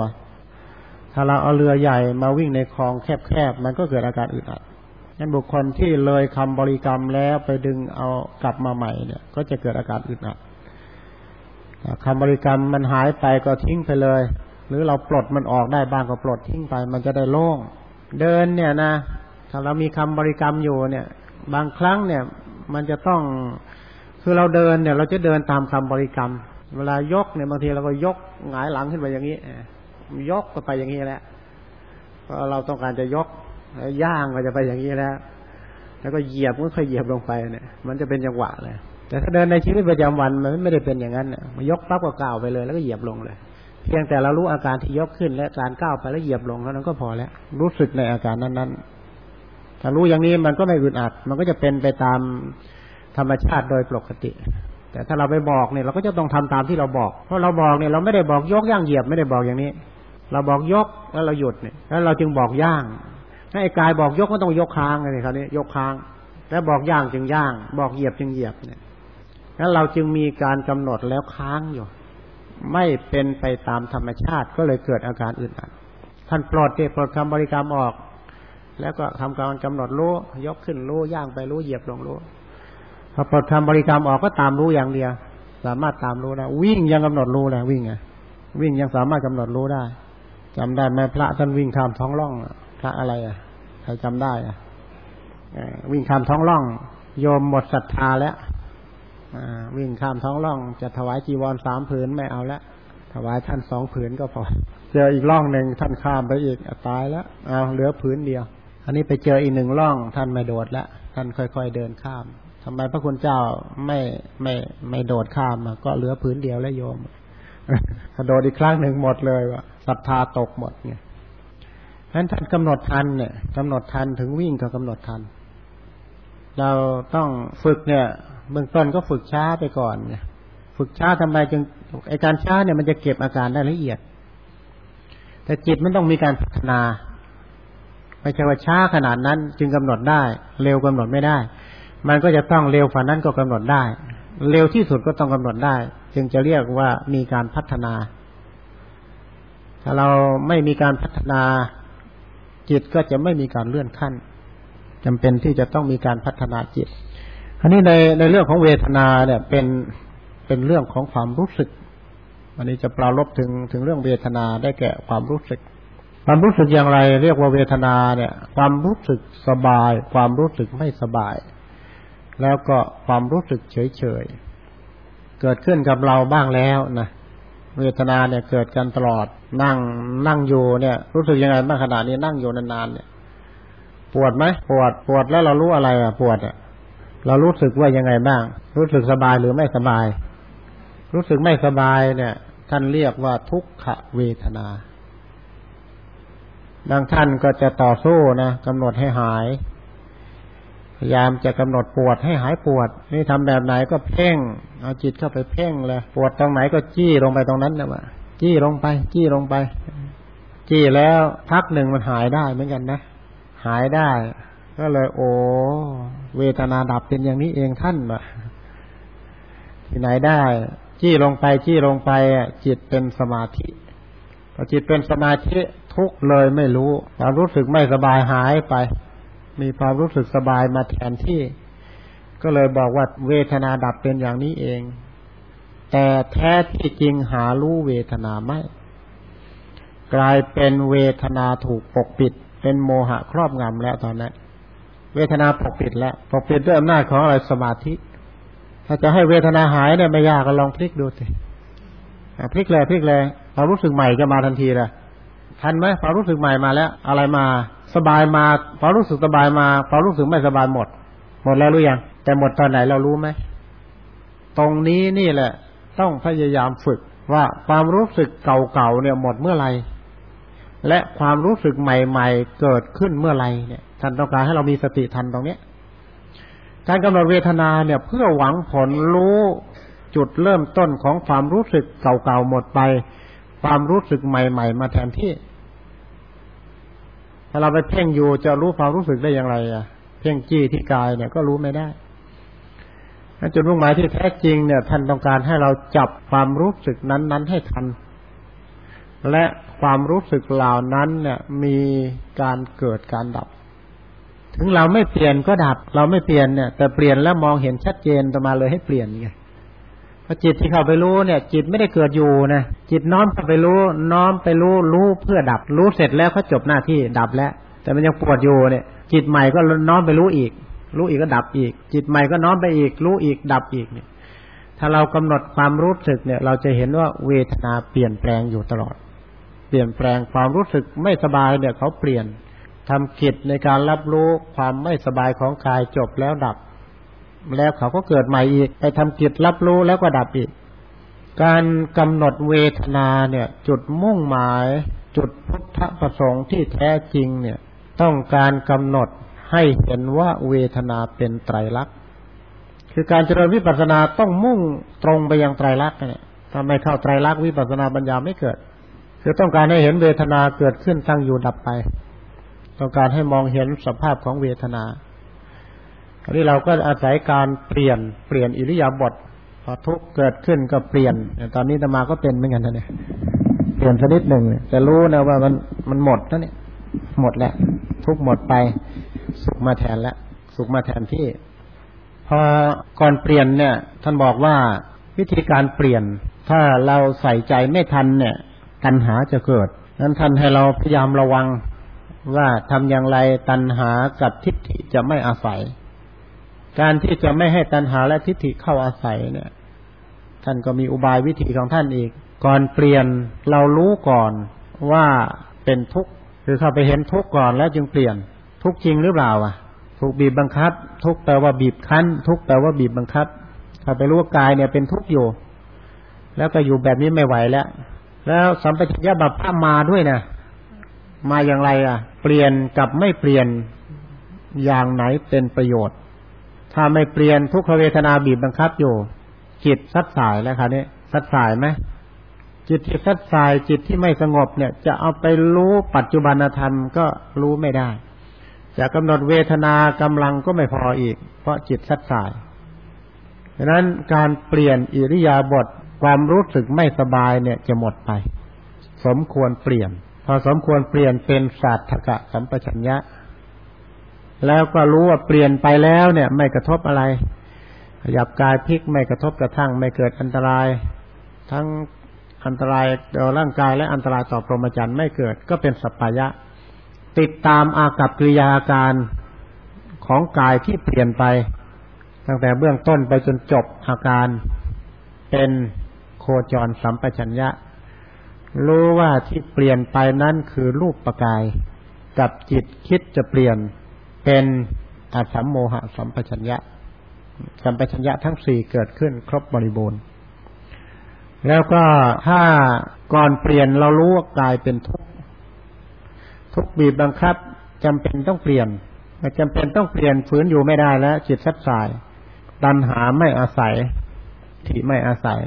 ถ้าเราเอาเรือใหญ่มาวิ่งในคลองแคบๆมันก็เกิดอาการอึดอัดงั้นบุคคลที่เลยคำบริกรรมแล้วไปดึงเอากลับมาใหม่เนี่ย ก็จะเกิดอาการอึดอัด คำบริกรรมมันหายไปก็ทิ้งไปเลย หรือเราปลดมันออกได้บ้างก็ปลดทิ้งไป มันจะได้โล่ง เดินเนี่ยนะถ้าเรามีคำบริกรรมอยู่เนี่ย บางครั้งเนี่ย มันจะต้องคือเราเดินเนี่ย เราจะเดินตามคำบริกรรม เวลายกเนี่ยบางทีเราก็ยกหงายหลังขึ้นไปอย่างนี้ยกก็ไปอย่างนี้แหละเพราะเราต้องการจะยกย่างก็จะไปอย่างนี้แล้ว แล้วก็เหยียบก็ค่อยเหยียบลงไปเนี่ย มันจะเป็นจังหวะเลย แต่ถ้าเดินในชีวิตประจำวันมันไม่ได้เป็นอย่างนั้นมันยกปั๊บก็ก้าวไปเลย แล้วก็เหยียบลงเลย เพียงแต่เรารู้อาการที่ยกขึ้น และการก้าวไปแล้วเหยียบลงเท่านั้นก็พอแล้ว รู้สึกในอาการนั้นๆถ้ารู้อย่างนี้มันก็ไม่อึดอัด มันก็จะเป็นไปตามธรรมชาติโดยปกติ แต่ถ้าเราไปบอกเนี่ยเราก็จะต้องทำตามที่เราบอก เพราะเราบอกเนี่ยเราไม่ได้บอกยกย่างเหยียบไม่ได้บอกอย่างนี้ เราบอกยกแล้วเราหยุดเนี่ยแล้วเราจึงบอกย่างถ้าไอ้กายบอกยกก็ต้องยกค้างเลยครับนี่ยกค้าง แล้วบอกย่างจึงย่าง บอกเหยียบจึงเหยียบเนี่ย แล้วเราจึงมีการกำหนดแล้วค้างอยู่ ไม่เป็นไปตามธรรมชาติก็เลยเกิดอาการอึดอัดท่านปลดเปลดคำบริกรรมออก แล้วก็ทำการกำหนดรู้ยกขึ้นรู้ย่างไปรู้เหยียบลงรู้พอปลดทำบริกรรมออกก็ตามรู้อย่างเดียว สามารถตามรู้ได้วิ่งยังกำหนดรู้เลยวิ่งไงวิ่งยังสามารถกำหนดรู้ได้จำได้ไหมพระท่านวิ่งข้ามท้องร่องพระอะไรอะใครจำได้อะวิ่งข้ามท้องร่อง โยมหมดศรัทธาแล้ว วิ่งข้ามท้องร่อง จะถวายจีวรสามผืนไม่เอาแล้วถวายท่านสองผืนก็พอ เจออีกร่องหนึ่งท่านข้ามไปอีกตายแล้วเอาเหลือผืนเดียว อันนี้ไปเจออีกหนึ่งร่อง ท่านไม่โดดล้วท่านค่อยๆเดินข้ามทำไมพระคุณเจ้าไม่ไม่ไม่โดดข้ามก็เหลือผืนเดียวแล้วโยมถ้าโดดอีกครั้งหนึ่งหมดเลยว่าศรัทธาตกหมดไงฉะนั้นท่านกำหนดทันเนี่ยกำหนดทันถึงวิ่งก็กำหนดทัน เราต้องฝึกเนี่ยเบื้องต้นก็ฝึกช้าไปก่อนเนี่ยฝึกช้าทำไมจึงไอการช้าเนี่ยมันจะเก็บอาการได้ละเอียด แต่จิตมันต้องมีการพัฒนาไม่ใช่ว่าช้าขนาดนั้นจึงกำหนดได้ เร็วกำหนดไม่ได้ มันก็จะต้องเร็วฝ่านั้นก็กำหนดได้ เร็วที่สุดก็ต้องกำหนดได้ จึงจะเรียกว่ามีการพัฒนา ถ้าเราไม่มีการพัฒนา จิตก็จะไม่มีการเลื่อนขั้น จำเป็นที่จะต้องมีการพัฒนาจิตอันนี้ในในเรื่องของเวทนาเนี่ยเป็นเป็นเรื่องของความรู้สึกอันนี้จะปราลบถึงถึงเรื่องเวทนาได้แก่ความรู้สึก ความรู้สึกอย่างไร เรียกว่าเวทนาเนี่ย ความรู้สึกสบาย ความรู้สึกไม่สบาย แล้วก็ความรู้สึกเฉยเฉยเกิดขึ้นกับเราบ้างแล้วนะเวทนาเนี่ยเกิดกันตลอดนั่งนั่งอยู่เนี่ย รู้สึกยังไงบ้างขณะนี้นั่งอยู่นานๆเนี่ย ปวดไหมปวดปวดแล้วเรารู้อะไรอะปวดอะเรารู้สึกว่ายังไงบ้าง รู้สึกสบายหรือไม่สบาย รู้สึกไม่สบายเนี่ย ท่านเรียกว่าทุกขเวทนาบางท่านก็จะต่อสู้นะกำหนดให้หาย พยายามจะกำหนดปวดให้หายปวด นี่ทำแบบไหนก็เพ่งเอาจิตเข้าไปเพ่งเลยปวดตรงไหนก็จี้ลงไปตรงนั้นนะว่าจี้ลงไป จี้ลงไป จี้แล้วพักหนึ่งมันหายได้เหมือนกันนะ หายได้ ก็เลย โอ้เวทนาดับเป็นอย่างนี้เองท่านะที่ไหนได้ จี้ลงไปจี้ลงไปจิตเป็นสมาธิพอจิตเป็นสมาธิทุกเลยไม่รู้ความรู้สึกไม่สบายหายไป มีความรู้สึกสบายมาแทนที่ ก็เลยบอกว่าเวทนาดับเป็นอย่างนี้เอง แต่แท้ที่จริงหารู้เวทนาไม่ กลายเป็นเวทนาถูกปกปิด เป็นโมหะครอบงำแล้วตอนนั้น เวทนาปกปิดแล้วปกปิดด้วยอำนาจของอะไรสมาธิ ถ้าจะให้เวทนาหายเนี่ยไม่ยากก็ลองพลิกดูสิพลิกเลยพลิกเลยความรู้สึกใหม่จะมาทันทีเลยทันไหมความรู้สึกใหม่มาแล้ว อะไรมา สบายมาความรู้สึกสบายมาความรู้สึกไม่สบายหมด หมดแล้วหรือยังแต่หมดตอนไหนเรารู้ไหมตรงนี้นี่แหละ ต้องพยายามฝึกว่าความรู้สึกเก่าๆเนี่ยหมดเมื่อไหร่ และความรู้สึกใหม่ ๆ เกิดขึ้นเมื่อไรเนี่ยท่านต้องการให้เรามีสติทันตรงเนี้ยการกำหนดเวทนาเนี่ย เพื่อหวังผลรู้จุดเริ่มต้นของความรู้สึกเก่าๆหมดไป ความรู้สึกใหม่ ๆ มาแทนที่ถ้าเราไปเพ่งอยู่จะรู้ความรู้สึกได้อย่างไรอะ เพ่งจี้ที่กายเนี่ยก็รู้ไม่ได้จุดมุ่งหมายที่แท้จริงเนี่ย ท่านต้องการให้เราจับความรู้สึกนั้น ๆ ให้ทัน และ ความรู้สึกเหล่านั้นเนี่ยมีการเกิดการดับ ถึงเราไม่เปลี่ยนก็ดับ เราไม่เปลี่ยนเนี่ย แต่เปลี่ยนแล้วมองเห็นชัดเจนต่อมาเลยให้เปลี่ยนไงพอจิตที่เข้าไปรู้เนี่ย จิตไม่ได้เกิดอยู่นะจิตน้อมเข้าไปรู้ น้อมไปรู้รู้เพื่อดับ รู้เสร็จแล้วเขาจบหน้าที่ดับแล้ว แต่มันยังปวดอยู่เนี่ย จิตใหม่ก็น้อมไปรู้อีก รู้อีกก็ดับอีก จิตใหม่ก็น้อมไปอีก รู้อีกดับอีกเนี่ย ถ้าเรากำหนดความรู้สึกเนี่ย เราจะเห็นว่าเวทนาเปลี่ยนแปลงอยู่ตลอด เปลี่ยนแปลงความรู้สึกไม่สบายเนี่ยเขาเปลี่ยนทำกิจในการรับรู้ความไม่สบายของกายจบแล้วดับ แล้วเขาก็เกิดใหม่อีกไปทำกิจรับรู้แล้วก็ดับอีก การกำหนดเวทนาเนี่ย จุดมุ่งหมาย จุดพุทธประสงค์ที่แท้จริงเนี่ย ต้องการกำหนดให้เห็นว่าเวทนาเป็นไตรลักษณ์คือการเจริญวิปัสสนาต้องมุ่งตรงไปยังไตรลักษณ์เนี่ยถ้าไม่เข้าไตรลักษณ์วิปัสสนาปัญญาไม่เกิด คือต้องการให้เห็นเวทนาเกิดขึ้นตั้งอยู่ดับไป ต้องการให้มองเห็นสภาพของเวทนาอันนี้เราก็อาศัยการเปลี่ยนเปลี่ยนอิริยาบถพอทุกเกิดขึ้นก็เปลี่ยนตอนนี้ตมาก็เป็นเหมือนกันนะเนี่ยเปลี่ยนชนิดหนึ่งจะรู้นะว่ามันมันหมดแล้วเนี่ย หมดแล้วทุกหมดไป สุขมาแทนแล้วสุขมาแทนที่ พอก่อนเปลี่ยนเนี่ย ท่านบอกว่าวิธีการเปลี่ยน ถ้าเราใส่ใจไม่ทันเนี่ย ตัณหาจะเกิด นั้นท่านให้เราพยายามระวังว่าทำอย่างไรตัณหากับทิฏฐิจะไม่อาศัย การที่จะไม่ให้ตัณหาและทิฏฐิเข้าอาศัยเนี่ย ท่านก็มีอุบายวิธีของท่านอีก ก่อนเปลี่ยนเรารู้ก่อนว่าเป็นทุกข์คือเข้าไปเห็นทุกข์ก่อนแล้วจึงเปลี่ยน ทุกข์จริงหรือเปล่าอะ ถูกบีบบังคับ ทุกข์แปลว่าบีบคั้น ทุกข์แปลว่าบีบบังคับ ถ้าไปรู้ว่ากายเนี่ยเป็นทุกข์อยู่ แล้วก็อยู่แบบนี้ไม่ไหวแล้ว แล้วสัมปชัญญะบัพพามาด้วยนะมาอย่างไรอะ เปลี่ยนกับไม่เปลี่ยนอย่างไหนเป็นประโยชน์ ถ้าไม่เปลี่ยนทุกขเวทนาบีบบังคับอยู่ จิตสัดสายแล้วค่ะนี่ยสัดสายไหมจิตที่สัดสายจิตที่ไม่สงบเนี่ย จะเอาไปรู้ปัจจุบันธรรมก็รู้ไม่ได้ จะกำหนดเวทนากำลังก็ไม่พออีก เพราะจิตสัดสายดังนั้นการเปลี่ยนอิริยาบถ ความรู้สึกไม่สบายเนี่ยจะหมดไป สมควรเปลี่ยน พอสมควรเปลี่ยนเป็นศาสตรกะสัมปชัญญะ แล้วก็รู้ว่าเปลี่ยนไปแล้วเนี่ย ไม่กระทบอะไร ขยับกายพลิกไม่กระทบกระทั่งไม่เกิดอันตราย ทั้งอันตรายต่อร่างกายและอันตรายต่อพรหมจรรย์ไม่เกิด ก็เป็นสัพพยะ ติดตามอากับกิริยาการของกายที่เปลี่ยนไป ตั้งแต่เบื้องต้นไปจนจบอาการเป็น โคจรสัมปชัญญะ รู้ว่าที่เปลี่ยนไปนั้นคือรูปประกาย กับจิตคิดจะเปลี่ยนเป็นอสัมโมหะสัมปชัญญะ สัมปชัญญะทั้งสี่เกิดขึ้นครบบริบูรณ์ แล้วก็ถ้าก่อนเปลี่ยนเรารู้ว่ากายเป็นทุกข์ทุกบีบบังคับจำเป็นต้องเปลี่ยนจำเป็นต้องเปลี่ยนฝืนอยู่ไม่ได้แล้ว จิตสัดสายตัณหาไม่อาศัยที่ไม่อาศัย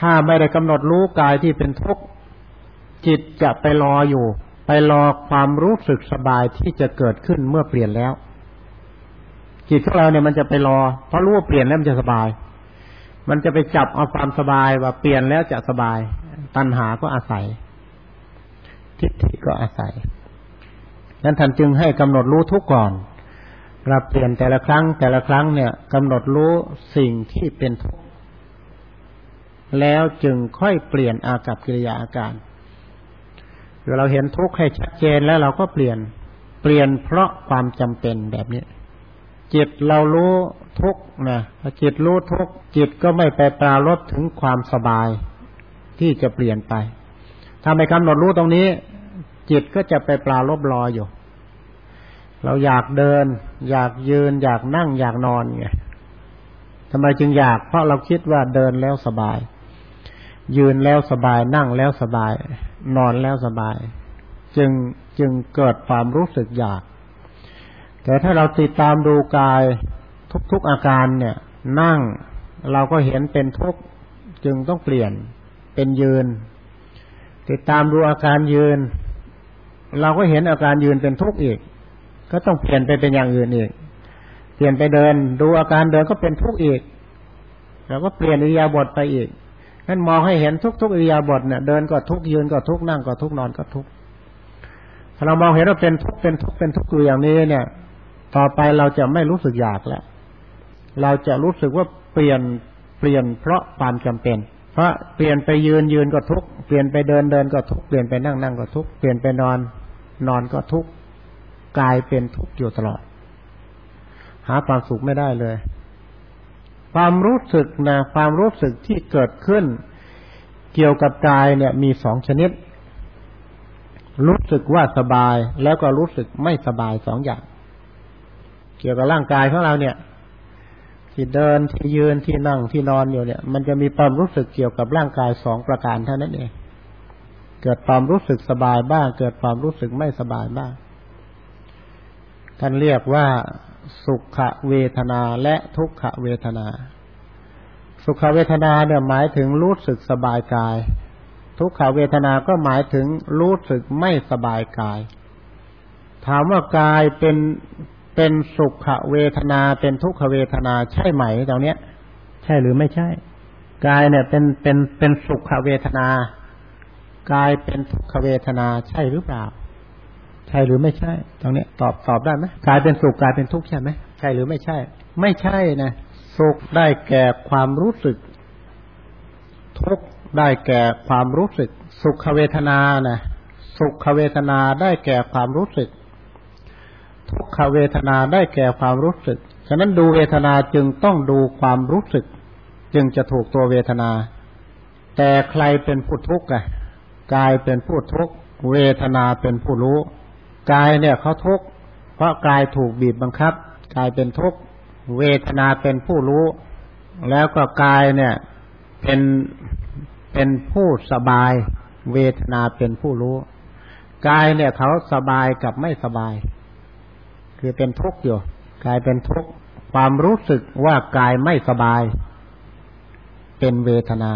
ถ้าไม่ได้กำหนดรู้กายที่เป็นทุกข์จิตจะไปรออยู่ ไปรอความรู้สึกสบายที่จะเกิดขึ้นเมื่อเปลี่ยนแล้ว จิตของเราเนี่ยมันจะไปรอ เพราะรู้ว่าเปลี่ยนแล้วมันจะสบาย มันจะไปจับเอาความสบายว่าเปลี่ยนแล้วจะสบาย ตัณหาก็อาศัย ทิฏฐิก็อาศัยนั้นท่านจึงให้กำหนดรู้ทุกก่อนเราเปลี่ยนแต่ละครั้งแต่ละครั้งเนี่ยกำหนดรู้สิ่งที่เป็นทุกข์ แล้วจึงค่อยเปลี่ยนอากับกิริยาอาการเดี๋ยวเราเห็นทุกข์ให้ชัดเจนแล้วเราก็เปลี่ยนเปลี่ยนเพราะความจำเป็นแบบนี้ จิตเรารู้ทุกข์นะพอจิตรู้ทุกข์จิตก็ไม่ไปปราลบถึงความสบายที่จะเปลี่ยนไป ถ้าไม่กำหนดรู้ตรงนี้ จิตก็จะไปปราลบรออยู่ เราอยากเดิน อยากยืน อยากนั่งอยากนอนไงทำไมจึงอยาก เพราะเราคิดว่าเดินแล้วสบาย ยืนแล้วสบายนั่งแล้วสบาย นอนแล้วสบาย จึงจึงเกิดความรู้สึกอยาก แต่ถ้าเราติดตามดูกายทุกๆอาการเนี่ย นั่งเราก็เห็นเป็นทุกข์จึงต้องเปลี่ยนเป็นยืน ติดตามดูอาการยืน เราก็เห็นอาการยืนเป็นทุกข์อีก ก็ต้องเปลี่ยนไปเป็นอย่างอื่นอีก เปลี่ยนไปเดิน ดูอาการเดินก็เป็นทุกข์อีกเราก็เปลี่ยนอิยาบถไปอีก นั่นมองให้เห็นทุกๆอิริยาบถเนี่ยเดินก็ทุกยืนก็ทุกนั่งก็ทุกนอนก็ทุกถ้าเรามองเห็นว่าเป็นทุกเป็นทุกเป็นทุกอยู่อย่างนี้เนี่ย ต่อไปเราจะไม่รู้สึกอยากแล้วเราจะรู้สึกว่าเปลี่ยนเปลี่ยนเพราะความจำเป็น เพราะเปลี่ยนไปยืนยืนก็ทุกเปลี่ยนไปเดินเดินก็ทุกเปลี่ยนไปนั่งนั่งก็ทุกเปลี่ยนไปนอนนอนก็ทุกข์กายเป็นทุกข์อยู่ตลอด หาความสุขไม่ได้เลย ความรู้สึกนะความรู้สึกที่เกิดขึ้น เกี่ยวกับกายเนี่ย มีสองชนิด รู้สึกว่าสบายแล้วก็รู้สึกไม่สบายสองอย่าง เกี่ยวกับร่างกายของเราเนี่ย ที่เดินที่ยืนที่นั่งที่นอนอยู่เนี่ย มันจะมีความรู้สึกเกี่ยวกับร่างกายสองประการเท่านั้นเองเกิดความรู้สึกสบายบ้าง เกิดความรู้สึกไม่สบายบ้างท่านเรียกว่า สุขเวทนาและทุกขเวทนา สุขเวทนาเนี่ยหมายถึงรู้สึกสบายกาย ทุกขเวทนาก็หมายถึงรู้สึกไม่สบายกาย ถามว่ากายเป็นเป็นสุขเวทนาเป็นทุกขเวทนาใช่ไหมตรงเนี้ย ใช่หรือไม่ใช่ กายเนี่ยเป็นเป็นเป็นสุขเวทนา กายเป็นทุกขเวทนาใช่หรือเปล่า ใช่หรือไม่ใช่ ตรงนี้ตอบตอบได้ไหมกลายเป็นสุขกลายเป็นทุกข์ใช่ไหมใช่หรือไม่ใช่ ไม่ใช่นะสุขได้แก่ความรู้สึก ทุกข์ได้แก่ความรู้สึก สุขเวทนานะสุขเวทนาได้แก่ความรู้สึก ทุกขเวทนาได้แก่ความรู้สึกฉะนั้นดูเวทนาจึงต้องดูความรู้สึก จึงจะถูกตัวเวทนา แต่ใครเป็นผู้ทุกข์อะกายเป็นผู้ทุกข์เวทนาเป็นผู้รู้ กายเนี่ยเขาทุกข์เพราะกายถูกบีบบังคับกายเป็นทุกข์เวทนาเป็นผู้รู้ แล้วก็กายเนี่ยเป็นเป็นผู้สบาย เวทนาเป็นผู้รู้ กายเนี่ยเขาสบายกับไม่สบาย คือเป็นทุกข์อยู่กายเป็นทุกข์ความรู้สึกว่ากายไม่สบาย เป็นเวทนา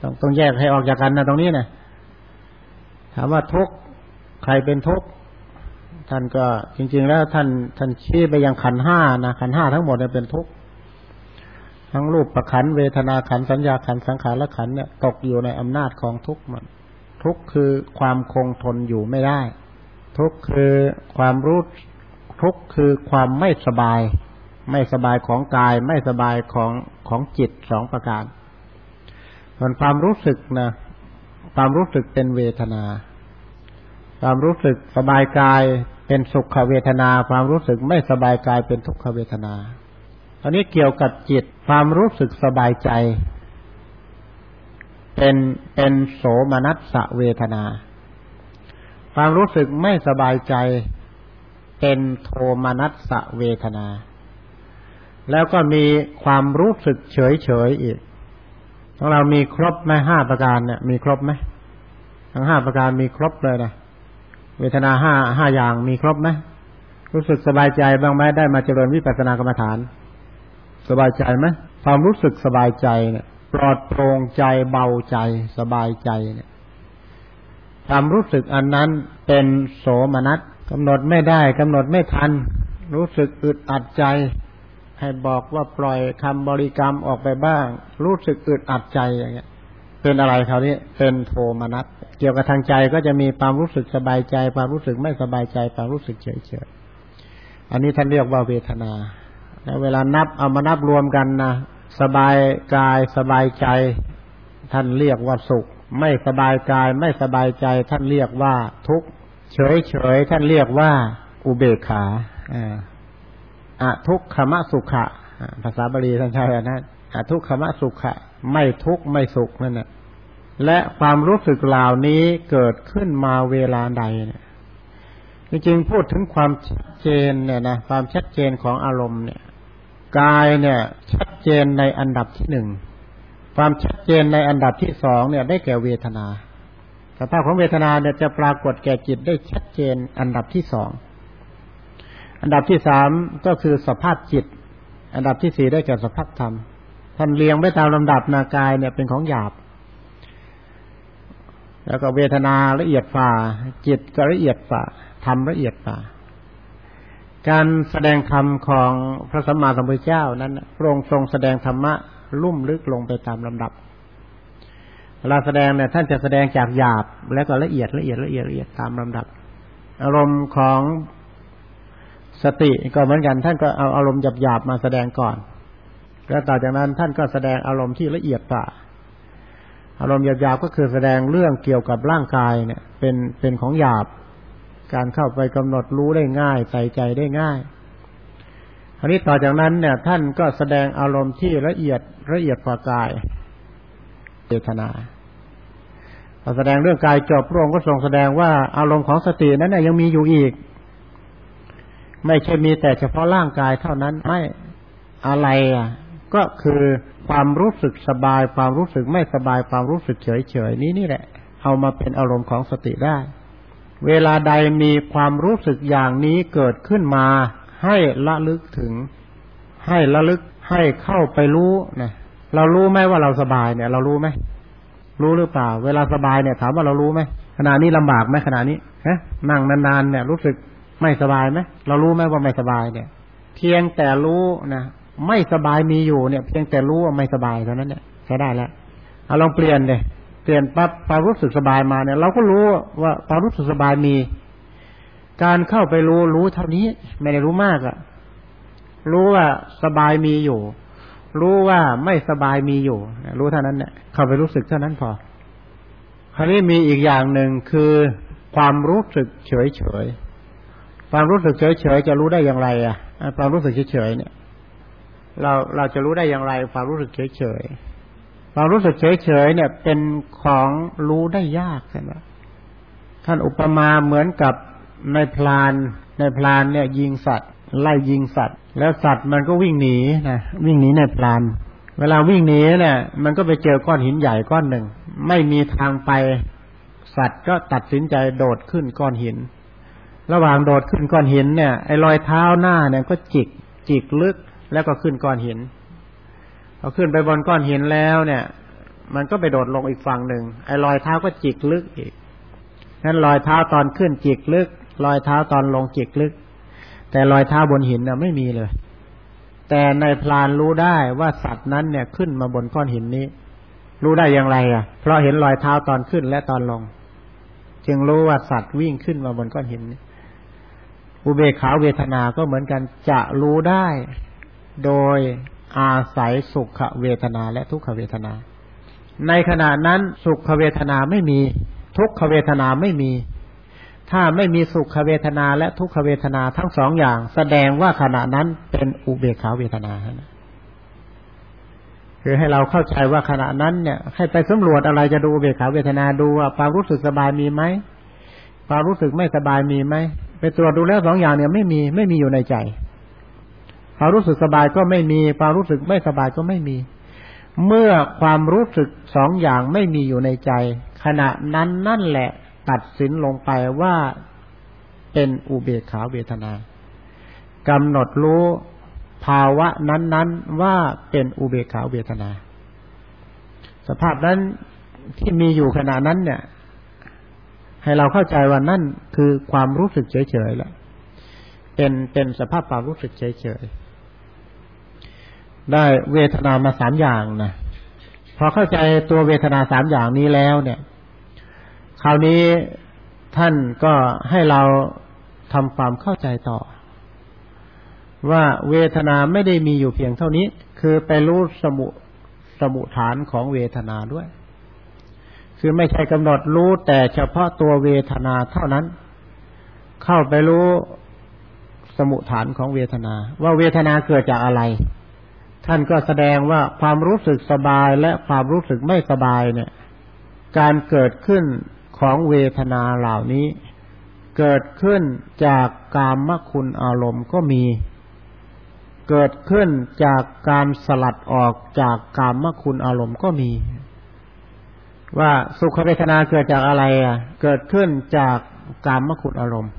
ต้องต้องแยกให้ออกจากกันนะตรงนี้นะถามว่าทุกข์ใครเป็นทุกข์ ท่านก็จริง ๆ แล้วท่านท่านชี้ไปยังขันห้านะขันห้าทั้งหมดเนี่ยเป็นทุกข์ทั้งรูปประขันเวทนาขันสัญญาขันสังขารและขันเนี่ยตกอยู่ในอำนาจของทุกข์มัน ทุกข์คือความคงทนอยู่ไม่ได้ ทุกข์คือความรู้ทุกข์คือความไม่สบาย ไม่สบายของกายไม่สบายของของจิตสองประการส่วนความรู้สึกนะความรู้สึกเป็นเวทนา ความรู้สึกสบายกาย เป็นสุขเวทนาความรู้สึกไม่สบายกายเป็นทุกขเวทนาตอนนี้เกี่ยวกับจิตความรู้สึกสบายใจ เป็นเป็นโสมนัสเวทนา ความรู้สึกไม่สบายใจ เป็นโทมนัสเวทนา แล้วก็มีความรู้สึกเฉยเฉยอีกของเรามีครบไหมห้าประการเนี่ย มีครบไหมทั้งห้าประการมีครบเลยนะ เวทนาห้าห้าอย่างมีครบไหมรู้สึกสบายใจบ้างไหมได้มาเจริญวิปัสสนากรรมฐาน สบายใจไหมความรู้สึกสบายใจเนี่ยปลอดโปร่งใจเบาใจ สบายใจเนี่ยความรู้สึกอันนั้นเป็นโสมนัสกำหนดไม่ได้กำหนดไม่ทัน รู้สึกอึดอัดใจ ให้บอกว่าปล่อยคำบริกรรมออกไปบ้าง รู้สึกอึดอัดใจอย่างเงี้ย เป็นอะไรคราวนี้เป็นโทมนัส เกี่ยวกับทางใจก็จะมีความรู้สึกสบายใจ ความรู้สึกไม่สบายใจความรู้สึกเฉยๆอันนี้ท่านเรียกว่าเวทนาแล้วเวลานับเอามานับรวมกันนะสบายกายสบายใจ ท่านเรียกว่าสุข ไม่สบายกายไม่สบายใจ ท่านเรียกว่าทุกข์เฉยเฉยท่านเรียกว่าอุเบกขาอะทุกขมะสุขะภาษาบาลีท่านใช้นะอะทุกขมะสุขะ ไม่ทุกข์ไม่สุขนั่นแหละ และความรู้สึกเหล่านี้เกิดขึ้นมาเวลาใดเนี่ยจริงๆพูดถึงความชัดเจนเนี่ยนะความชัดเจนของอารมณ์เนี่ยกายเนี่ย ชัดเจนในอันดับที่หนึ่งความชัดเจนในอันดับที่สองเนี่ย ได้แก่เวทนาสภาพของเวทนาเนี่ยจะปรากฏแก่จิตได้ชัดเจนอันดับที่สองอันดับที่สามก็คือสภาพจิต อันดับที่สี่ได้แก่สภาพธรรมท่านเรียงไว้ตามลำดับนากายเนี่ยเป็นของหยาบ แล้วก็เวทนาละเอียดฝ่า จิตก็ละเอียดฝ่าธรรมละเอียดฝ่า การแสดงธรรมของพระสัมมาสัมพุทธเจ้านั้นพระองค์ทรงแสดงธรรมะลุ่มลึกลงไปตามลำดับเวลาแสดงเนี่ยท่านจะแสดงจากหยาบ แล้วก็ละเอียดละเอียดละเอียดละเอียดตามลำดับ อารมณ์ของสติก็เหมือนกัน ท่านก็เอาอารมณ์หยาบๆมาแสดงก่อน แล้วต่อจากนั้นท่านก็แสดงอารมณ์ที่ละเอียดกว่า อารมณ์หยาบๆก็คือแสดงเรื่องเกี่ยวกับร่างกายเนี่ย เป็นเป็นของหยาบ การเข้าไปกำหนดรู้ได้ง่าย ใส่ใจได้ง่ายอันนี้ต่อจากนั้นเนี่ย ท่านก็แสดงอารมณ์ที่ละเอียดละเอียดกว่ากายเจตนาพอแสดงเรื่องกายจบพระองค์ก็ทรงแสดงว่าอารมณ์ของสตินั้นยยังมีอยู่อีก ไม่ใช่มีแต่เฉพาะร่างกายเท่านั้นไม่อะไรอะ ก็คือความรู้สึกสบาย ความรู้สึกไม่สบาย ความรู้สึกเฉยเฉยนี้นี่แหละ เอามาเป็นอารมณ์ของสติได้ เวลาใดมีความรู้สึกอย่างนี้เกิดขึ้นมา ให้ละลึกถึง ให้ละลึกให้เข้าไปรู้นะเรารู้ไหมว่าเราสบายเนี่ย เรารู้ไหมรู้หรือเปล่า เวลาสบายเนี่ย ถามว่าเรารู้ไหมขณะนี้ลำบากไหมขณะนี้ฮะนั่งนานๆเนี่ย รู้สึกไม่สบายไหมเรารู้ไหมว่าไม่สบายเนี่ย เพียงแต่รู้นะ ไม่สบายมีอยู่เนี่ย เพียงแต่รู้ว่าไม่สบายเท่านั้นเนี่ยใช้ได้แล้วเอาลองเปลี่ยนเลยเปลี่ยนปั๊บความรู้สึกสบายมาเนี่ย เราก็รู้ว่าความรู้สึกสบายมี การเข้าไปรู้รู้เท่านี้ ไม่ได้รู้มากอะรู้ว่าสบายมีอยู่ รู้ว่าไม่สบายมีอยู่ รู้เท่านั้นเนี่ยเข้าไปรู้สึกเท่านั้นพอคราวนี้มีอีกอย่างหนึ่งคือความรู้สึกเฉยเฉยความรู้สึกเฉยเฉยจะรู้ได้อย่างไร อะความรู้สึกเฉยเฉยเนี่ย เราเราจะรู้ได้อย่างไร ความรู้สึกเฉยเฉยความรู้สึกเฉยๆเนี่ย เป็นของรู้ได้ยากใช่ไหมท่านอุปมาเหมือนกับในพลานในพลานเนี่ย ยิงสัตว์ ไล่ยิงสัตว์ แล้วสัตว์มันก็วิ่งหนีนะวิ่งหนีในพลาน เวลาวิ่งหนีเนี่ย มันก็ไปเจอก้อนหินใหญ่ก้อนหนึ่ง ไม่มีทางไป สัตว์ก็ตัดสินใจโดดขึ้นก้อนหิน ระหว่างโดดขึ้นก้อนหินเนี่ยไอ้รอยเท้าหน้าเนี่ยก็จิกจิกลึก แล้วก็ขึ้นก้อนหินพอขึ้นไปบนก้อนหินแล้วเนี่ย มันก็ไปโดดลงอีกฝั่งหนึ่งไอ้รอยเท้าก็จิกลึกอีกนั้นรอยเท้าตอนขึ้นจิกลึก รอยเท้าตอนลงจิกลึก แต่รอยเท้าบนหินน่ะไม่มีเลย แต่ในพลานรู้ได้ว่าสัตว์นั้นเนี่ยขึ้นมาบนก้อนหินนี้ รู้ได้อย่างไรอะ เพราะเห็นรอยเท้าตอนขึ้นและตอนลง จึงรู้ว่าสัตว์วิ่งขึ้นมาบนก้อนหินนี้อุเบกขาเวทนา ก็เหมือนกันจะรู้ได้ โดยอาศัยสุขเวทนาและทุกขเวทนา ในขณะนั้นสุขเวทนาไม่มี ทุกขเวทนาไม่มี ถ้าไม่มีสุขเวทนาและทุกขเวทนาทั้งสองอย่าง แสดงว่าขณะนั้นเป็นอุเบกขาเวทนาคือให้เราเข้าใจว่าขณะนั้นเนี่ย ให้ไปสำรวจอะไรจะดูอุเบกขาเวทนาดูว่าความรู้สึกสบายมีไหมความรู้สึกไม่สบายมีไหมไปตรวจดูแล้วสองอย่างเนี่ยไม่มีไม่มีอยู่ในใจ ความรู้สึกสบายก็ไม่มีความรู้สึกไม่สบายก็ไม่มี เมื่อความรู้สึกสองอย่างไม่มีอยู่ในใจ ขณะนั้นนั่นแหละตัดสินลงไปว่าเป็นอุเบกขาเวทนากำหนดรู้ภาวะนั้นๆว่าเป็นอุเบกขาเวทนา สภาพนั้นที่มีอยู่ขณะนั้นเนี่ย ให้เราเข้าใจว่านั่นคือความรู้สึกเฉยๆแหละเป็นเป็นสภาพความรู้สึกเฉยๆ ได้เวทนามาสามอย่างนะพอเข้าใจตัวเวทนาสามอย่างนี้แล้ว เนี่ย คราวนี้ท่านก็ให้เราทำความเข้าใจต่อ ว่าเวทนาไม่ได้มีอยู่เพียงเท่านี้ คือไปรู้สมุสมุฐานของเวทนาด้วย คือไม่ใช่กำหนดรู้แต่เฉพาะตัวเวทนาเท่านั้น เข้าไปรู้สมุฐานของเวทนา ว่าเวทนาเกิดจากอะไร ท่านก็แสดงว่าความรู้สึกสบายและความรู้สึกไม่สบายเนี่ย การเกิดขึ้นของเวทนาเหล่านี้ เกิดขึ้นจากกามคุณอารมณ์ก็มี เกิดขึ้นจากการสลัดออกจากกามคุณอารมณ์ก็มี ว่าสุขเวทนาเกิดจากอะไรอะ เกิดขึ้นจากกามมคุณอารมณ์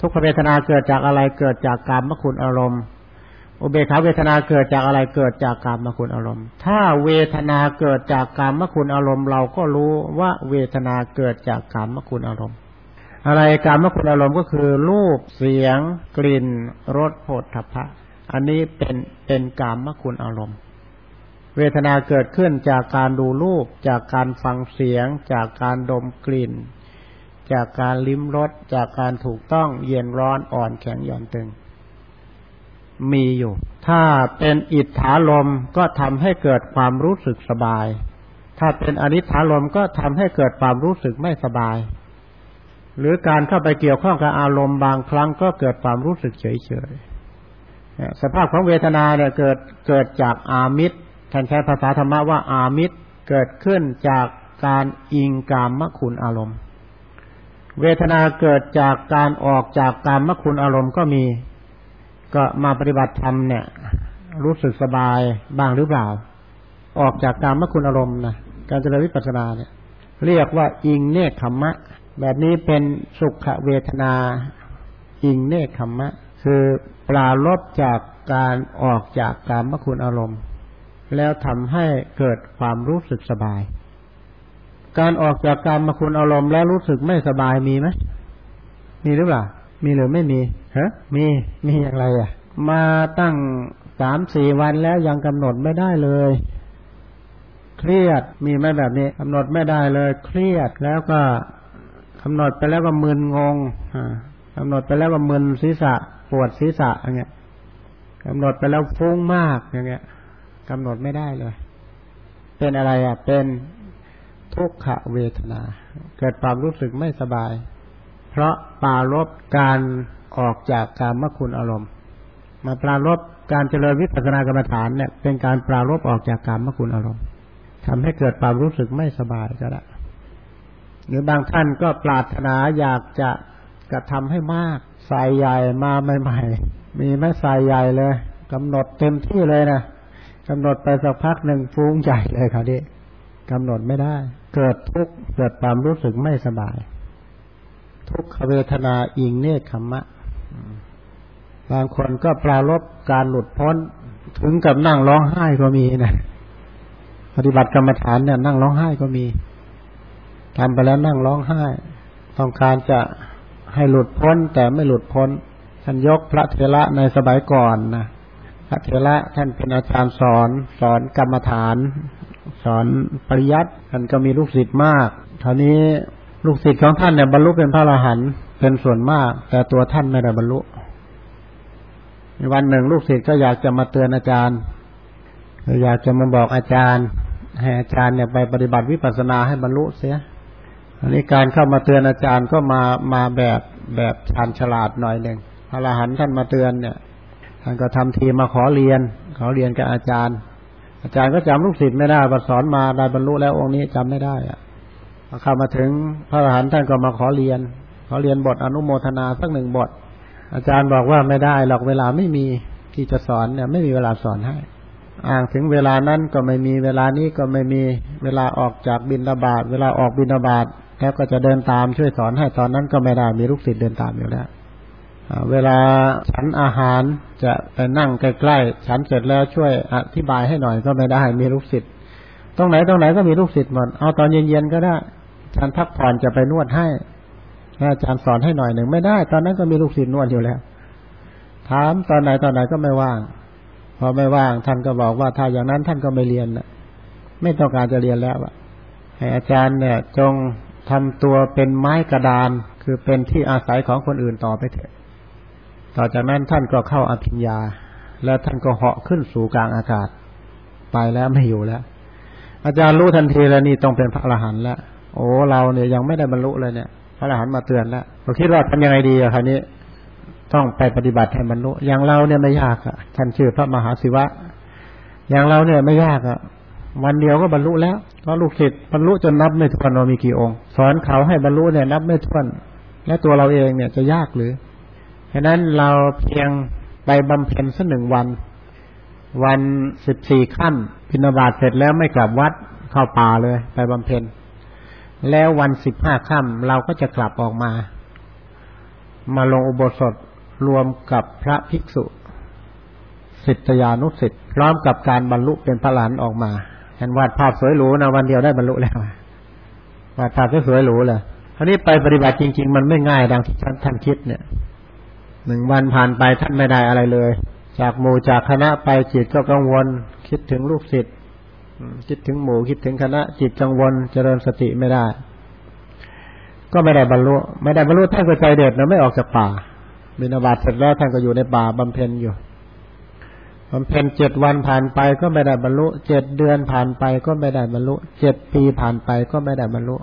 ทุกขเวทนาเกิดจากอะไรเกิดจากกามมคุณอารมณ์ อุเบกขาเวทนาเกิดจากอะไรเกิดจากกามคุณอารมณ์ ถ้าเวทนาเกิดจากกามคุณอารมณ์ เราก็รู้ว่าเวทนาเกิดจากกามคุณอารมณ์ อะไรกามคุณอารมณ์ก็คือ รูปเสียง กลิ่นรสโผฏฐัพพะ อันนี้เป็นเป็นกามมคุณอารมณ์ เวทนาเกิดขึ้นจากการดูรูป จากการฟังเสียง จากการดมกลิ่น จากการลิ้มรสจากการถูกต้องเย็นร้อนอ่อนแข็งหย่อนตึง มีอยู่ ถ้าเป็นอิทธาลมก็ทำให้เกิดความรู้สึกสบาย ถ้าเป็นอนิถาลมก็ทำให้เกิดความรู้สึกไม่สบาย หรือการเข้าไปเกี่ยวข้องกับอารมณ์บางครั้งก็เกิดความรู้สึกเฉยๆสภาพของเวทนาเนี่ยเกิดเกิดจากอามิตรท่านใช้ภาษาธรรมะว่าอามิตรเกิดขึ้นจากการอิงกามมคุณอารมณ์ เวทนาเกิดจากการออกจากกามมคุณอารมณ์ก็มี ก็มาปฏิบัติธรรมเนี่ย รู้สึกสบายบ้างหรือเปล่า ออกจากกามมคุณอารมณ์นะการเจริญวิปัสสนาเนี่ย เรียกว่าอิงเนคขมมะ แบบนี้เป็นสุขเวทนา อิงเนคขมมะ คือปลาลบจากการออกจากกามมคุณอารมณ์ แล้วทำให้เกิดความรู้สึกสบาย การออกจากการมคุณอารมณ์แล้วรู้สึกไม่สบายมีไหมมีหรือเปล่า มีหรือไม่มีฮะมีมีอย่างไรอะ มาตั้งสามสี่วันแล้วยังกำหนดไม่ได้เลย เครียดมีไหมแบบนี้กำหนดไม่ได้เลย เครียดแล้วก็กำหนดไปแล้วก็มึนงงกำหนดไปแล้วก็มึนศีรษะ ปวดศีรษะอย่างเงี้ยกำหนดไปแล้วฟุ้งมากอย่างเงี้ยกำหนดไม่ได้เลย เป็นอะไรอะ เป็นทุกขเวทนา เกิดความรู้สึกไม่สบาย เพราะปารลบการออกจากการมคุณอารมณ์ มาปรารบการเจริญวิปัสสนากรรมฐานเนี่ยเป็นการปรารบออกจากการมคุณอารมณ์ทำให้เกิดความรู้สึกไม่สบายก็ได้หรือบางท่านก็ปรารถนาอยากจะกระทำให้มากใส่ใหญ่มาใหม่ๆ มีไม่ใส่ใหญ่เลยกำหนดเต็มที่เลยนะกำหนดไปสักพักหนึ่งฟุ้งใหญ่เลยคราวนี้กำหนดไม่ได้ เกิดทุกข์เกิดความรู้สึกไม่สบาย ทุกขเวทนาอิงเนคขมะ บางคนก็ปรารบการหลุดพ้น ถึงกับนั่งร้องไห้ก็มีนะปฏิบัติกรรมฐานเนี่ยนั่งร้องไห้ก็มีทำไปแล้วนั่งร้องไห้ ต้องการจะให้หลุดพ้น แต่ไม่หลุดพ้น ท่านยกพระเทระในสมัยก่อนนะพระเทระท่านเป็นอาจารย์สอน สอนกรรมฐาน สอนปริยัติท่านก็มีลูกศิษย์มากท่านี้ ลูกศิษย์ของท่านเนี่ยบรรลุเป็นพระอรหันต์เป็นส่วนมาก แต่ตัวท่านไม่ได้บรรลุวันหนึ่งลูกศิษย์ก็อยากจะมาเตือนอาจารย์อยากจะมาบอกอาจารย์ ให้อาจารย์เนี่ยไปปฏิบัติวิปัสสนาให้บรรลุเสียอันนี้การเข้ามาเตือนอาจารย์ก็มามาแบบแบบชานฉลาดหน่อยหนึ่งพระอรหันต์ท่านมาเตือนเนี่ยท่านก็ทำทีมาขอเรียน ขอเรียนกับอาจารย์ อาจารย์ก็จำลูกศิษย์ไม่ได้บสอนมาได้บรรลุแล้วองค์นี้จำไม่ได้อะ พอเข้ามาถึงพระอรหันต์ท่านก็มาขอเรียน ขอเรียนบทอนุโมทนาสักหนึ่งบท อาจารย์บอกว่าไม่ได้หรอกเวลาไม่มีที่จะสอนเนี่ย ไม่มีเวลาสอนให้อ้างถึงเวลานั้นก็ไม่มีเวลานี้ก็ไม่มีเวลาออกจากบินระบาดเวลาออกบินระบาดแล้วก็จะเดินตามช่วยสอนให้ตอนนั้นก็ไม่ได้มีลูกศิษย์เดินตามอยู่แล้วเวลาฉันอาหารจะไปนั่งใกล้ๆฉันเสร็จแล้วช่วยอธิบายให้หน่อยก็ไม่ได้มีลูกศิษย์ตรงไหนตรงไหนก็มีลูกศิษย์หมดเอาตอนเย็นๆก็ได้ ฉันพักผ่อนจะไปนวดให้อาจารย์สอนให้หน่อยหนึ่งไม่ได้ ตอนนั้นก็มีลูกศิษย์นวดอยู่แล้ว ถามตอนไหนตอนไหนก็ไม่ว่าง พอไม่ว่าง ท่านก็บอกว่าถ้าอย่างนั้นท่านก็ไม่เรียนนะไม่ต้องการจะเรียนแล้วอะให้อาจารย์เนี่ย จงทำตัวเป็นไม้กระดาน คือเป็นที่อาศัยของคนอื่นต่อไปเถอะ ต่อจากนั้นท่านก็เข้าอภิญญา แล้วท่านก็เหาะขึ้นสู่กลางอากาศ ไปแล้วไม่อยู่แล้ว อาจารย์รู้ทันทีแล้วนี่ต้องเป็นพระอรหันต์แล้ว โอ้เราเนี่ยยังไม่ได้บรรลุเลยเนี่ย พระอรหันต์มาเตือนแล้วเราคิดว่าทำยังไงดีอะคราวนี้ ต้องไปปฏิบัติให้บรรลุอย่างเราเนี่ยไม่ยากอะท่านชื่อพระมหาศิวะ อย่างเราเนี่ยไม่ยากอะวันเดียวก็บรรลุแล้วเพราะลูกศิษย์บรรลุจนนับไม่ถ้วนว่ามีกี่องค์ สอนเขาให้บรรลุเนี่ยนับไม่ถ้วน และตัวเราเองเนี่ยจะยากหรือฉะนั้นเราเพียงไปบำเพ็ญสักหนึ่งวัน วันสิบสี่ขั้นพินาบาตเสร็จแล้วไม่กลับวัดเข้าป่าเลย ไปบำเพ็ญ แล้ววันสิบห้าค่ำเราก็จะกลับออกมา มาลงอุโบสถรวมกับพระภิกษุสิทธยานุสิทธิ์พร้อมกับการบรรลุเป็นพระหลานออกมาเห็นวาดภาพสวยหรูนะวันเดียวได้บรรลุแล้ววาดภาพสวยหรูเลยคราวนี้ไปปฏิบัติจริง ๆ มันไม่ง่ายดังที่ท่านคิดเนี่ยหนึ่งวันผ่านไปท่านไม่ได้อะไรเลย จากหมู่จากคณะไปจิตก็กังวล คิดถึงลูกศิษย์ คิดถึงหมู่คิดถึงคณะ จิตกังวลเจริญสติไม่ได้ ก็ไม่ได้บรรลุไม่ได้บรรลุท่านก็ใจเด็ดนะไม่ออกจากป่าบินาบาตเสร็จแล้วท่านก็อยู่ในป่าบำเพ็ญอยู่บำเพ็ญเจ็ดวันผ่านไปก็ไม่ได้บรรลุเจ็ดเดือนผ่านไปก็ไม่ได้บรรลุเจ็ดปีผ่านไปก็ไม่ได้บรรลุ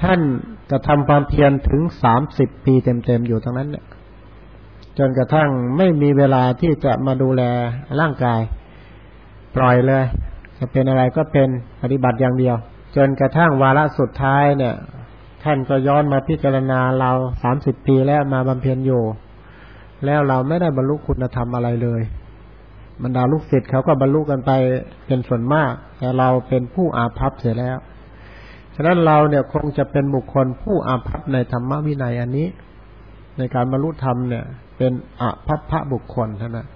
ท่านจะทำความเพียรถึงสามสิบปีเต็มๆอยู่ตรงนั้นเนี่ยจนกระทั่งไม่มีเวลาที่จะมาดูแลร่างกาย ปล่อยเลย จะเป็นอะไรก็เป็นปฏิบัติอย่างเดียว จนกระทั่งวาระสุดท้ายเนี่ย ท่านก็ย้อนมาพิจารณาเราสามสิบปีแล้วมาบำเพ็ญอยู่ แล้วเราไม่ได้บรรลุคุณธรรมอะไรเลยบรรดาลูกศิษย์เขาก็บรรลุกันไปเป็นส่วนมาก แต่เราเป็นผู้อาภัพเสียแล้ว ฉะนั้นเราเนี่ยคงจะเป็นบุคคลผู้อาภัพในธรรมวินัยอันนี้ ในการบรรลุธรรมเนี่ย เป็นอาภัพพระบุคคลเท่านั้น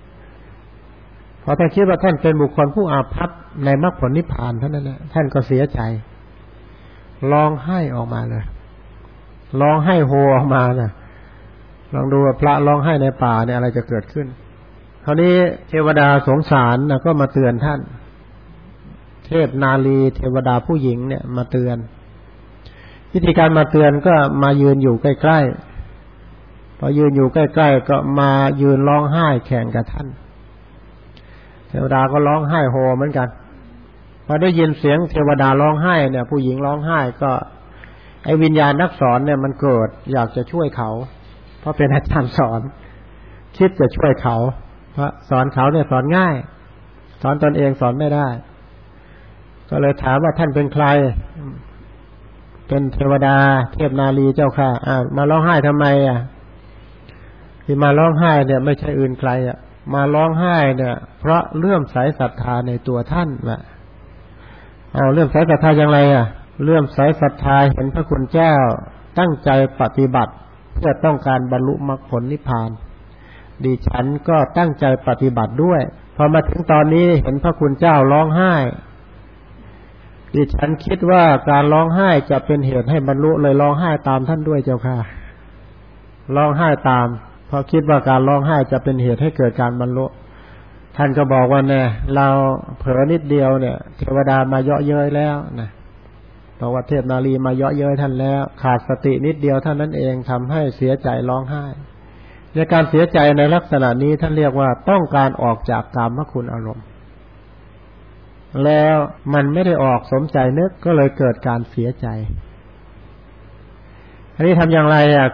พอท่านคิดว่าท่านเป็นบุคคลผู้อาภัพในมรรคผลนิพพานเท่านั้นแหละท่านก็เสียใจร้องไห้ออกมาเลยร้องไห้โฮออกมาน่ะลองดูว่าพระร้องไห้ในป่าเนี่ยอะไรจะเกิดขึ้นคราวนี้เทวดาสงสารนะก็มาเตือนท่าน เทพนาลีเทวดาผู้หญิงเนี่ยมาเตือน วิธีการมาเตือนก็มายืนอยู่ใกล้ๆพอยืนอยู่ใกล้ๆก็มายืนร้องไห้แข่งกับท่าน เทวดาก็ร้องไห้โฮเหมือนกันพอได้ยินเสียงเทวดาร้องไห้เนี่ย ผู้หญิงร้องไห้ก็ไอ้วิญญาณนักสอนเนี่ยมันเกิดอยากจะช่วยเขา เพราะเป็นอาจารย์สอน คิดจะช่วยเขา เพราะสอนเขาเนี่ยสอนง่าย สอนตนเองสอนไม่ได้ ก็เลยถามว่าท่านเป็นใคร เป็นเทวดา เทพนาลีเจ้าค่ะอ่ามาร้องไห้ทำไมอะที่มาร้องไห้เนี่ย ไม่ใช่อื่นใครอะ มาร้องไห้เนี่ย เพราะเลื่อมใสศรัทธาในตัวท่านแหละเอาเลื่อมใสศรัทธาอย่างไรอะ เลื่อมใสศรัทธาเห็นพระคุณเจ้าตั้งใจปฏิบัติ เพื่อต้องการบรรลุมรรคผลนิพพาน ดิฉันก็ตั้งใจปฏิบัติด้วย พอมาถึงตอนนี้เห็นพระคุณเจ้าร้องไห้ ดิฉันคิดว่าการร้องไห้จะเป็นเหตุให้บรรลุเลยร้องไห้ตามท่านด้วยเจ้าค่ะร้องไห้ตาม เพราะคิดว่าการร้องไห้จะเป็นเหตุให้เกิดการบรรลุ ท่านก็บอกว่าเนี่ยเราเผลอนิดเดียวเนี่ย เทวดามาเยาะเย้ยแล้วนะบอกว่าเทพนารีมาเยาะเย้ยท่านแล้ว ขาดสตินิดเดียวเท่านั้นเองทำให้เสียใจร้องไห้ในการเสียใจในลักษณะนี้ท่านเรียกว่าต้องการออกจากกรรมคุณอารมณ์ แล้วมันไม่ได้ออกสมใจนึกก็เลยเกิดการเสียใจอันนี้ทำอย่างไรอะ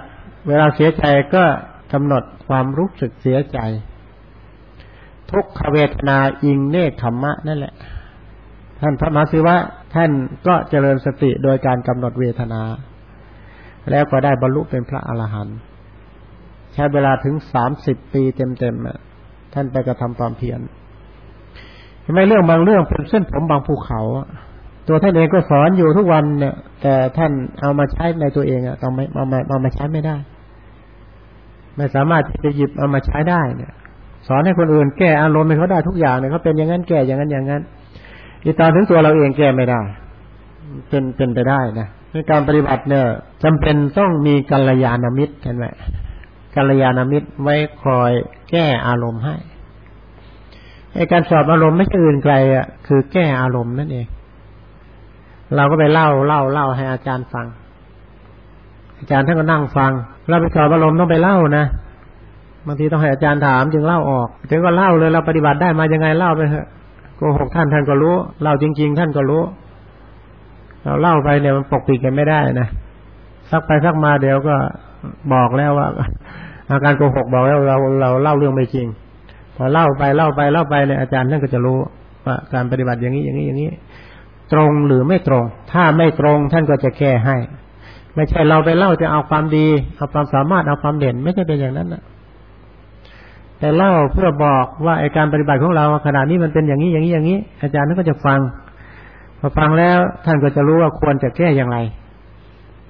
เวลาเสียใจก็ กำหนดความรู้สึกเสียใจ ทุกขเวทนาอิงเนคขมมะนั่นแหละ ท่านพระมหาศิวะท่านก็เจริญสติโดยการกำหนดเวทนา แล้วก็ได้บรรลุเป็นพระอรหันต์ใช้เวลาถึงสามสิบปีเต็มๆท่านไปกระทำความเพียรไมเรื่องบางเรื่องเป็นเส้นผมบางภูเขา ตัวท่านเองก็สอนอยู่ทุกวันเนี่ย แต่ท่านเอามาใช้ในตัวเองอะต้องไม่เอามาเอามาใช้ไม่ได้ ไม่สามารถที่จะหยิบเอามาใช้ได้เนี่ย สอนให้คนอื่นแก้อารมณ์ให้เขาได้ทุกอย่างเนี่ยเขาเป็นอย่างนั้นแก้อย่างนั้นอย่างนั้นอีตอนถึงตัวเราเองแก้ไม่ได้ เป็นเป็นไปได้นะในการปฏิบัติเนี่ยจำเป็นต้องมีกัลยาณมิตรเห็นไหมกัลยาณมิตรไว้คอยแก้อารมณ์ให้ไอการสอบอารมณ์ไม่ใช่อื่นไกลอะคือแก้อารมณ์นั่นเอง เราก็ไปเล่าเล่าเล่าให้อาจารย์ฟัง อาจารย์ท่านก็นั่งฟัง เราไปสอบอารมณ์ต้องไปเล่านะบางทีต้องให้อาจารย์ถามจึงเล่าออก ถึงก็เล่าเลยเราปฏิบัติได้มายังไงเล่าไปเถอะโกหกท่านท่านก็รู้เล่าจริง ๆ ท่านก็รู้ เราเล่าไปเนี่ยมันปกปิดกันไม่ได้นะสักไปสักมาเดี๋ยวก็บอกแล้วว่า อาการโกหกบอกแล้วเราเราเล่าเรื่องไม่จริง พอเล่าไปเล่าไปเล่าไปเนี่ยอาจารย์ท่านก็จะรู้ว่าการปฏิบัติอย่างนี้อย่างนี้อย่างนี้ ตรงหรือไม่ตรง ถ้าไม่ตรงท่านก็จะแก้ให้ ไม่ใช่เราไปเล่าจะเอาความดีเอาความสามารถเอาความเด่น ไม่ใช่เป็นอย่างนั้นนะแต่เล่าเพื่อบอกว่าไอการปฏิบัติของเราขณะนี้มันเป็นอย่างนี้อย่างนี้อย่างนี้ อาจารย์ท่นก็จะฟังพอฟังแล้วท่านก็จะรู้ว่าควรจะแก้อย่างไร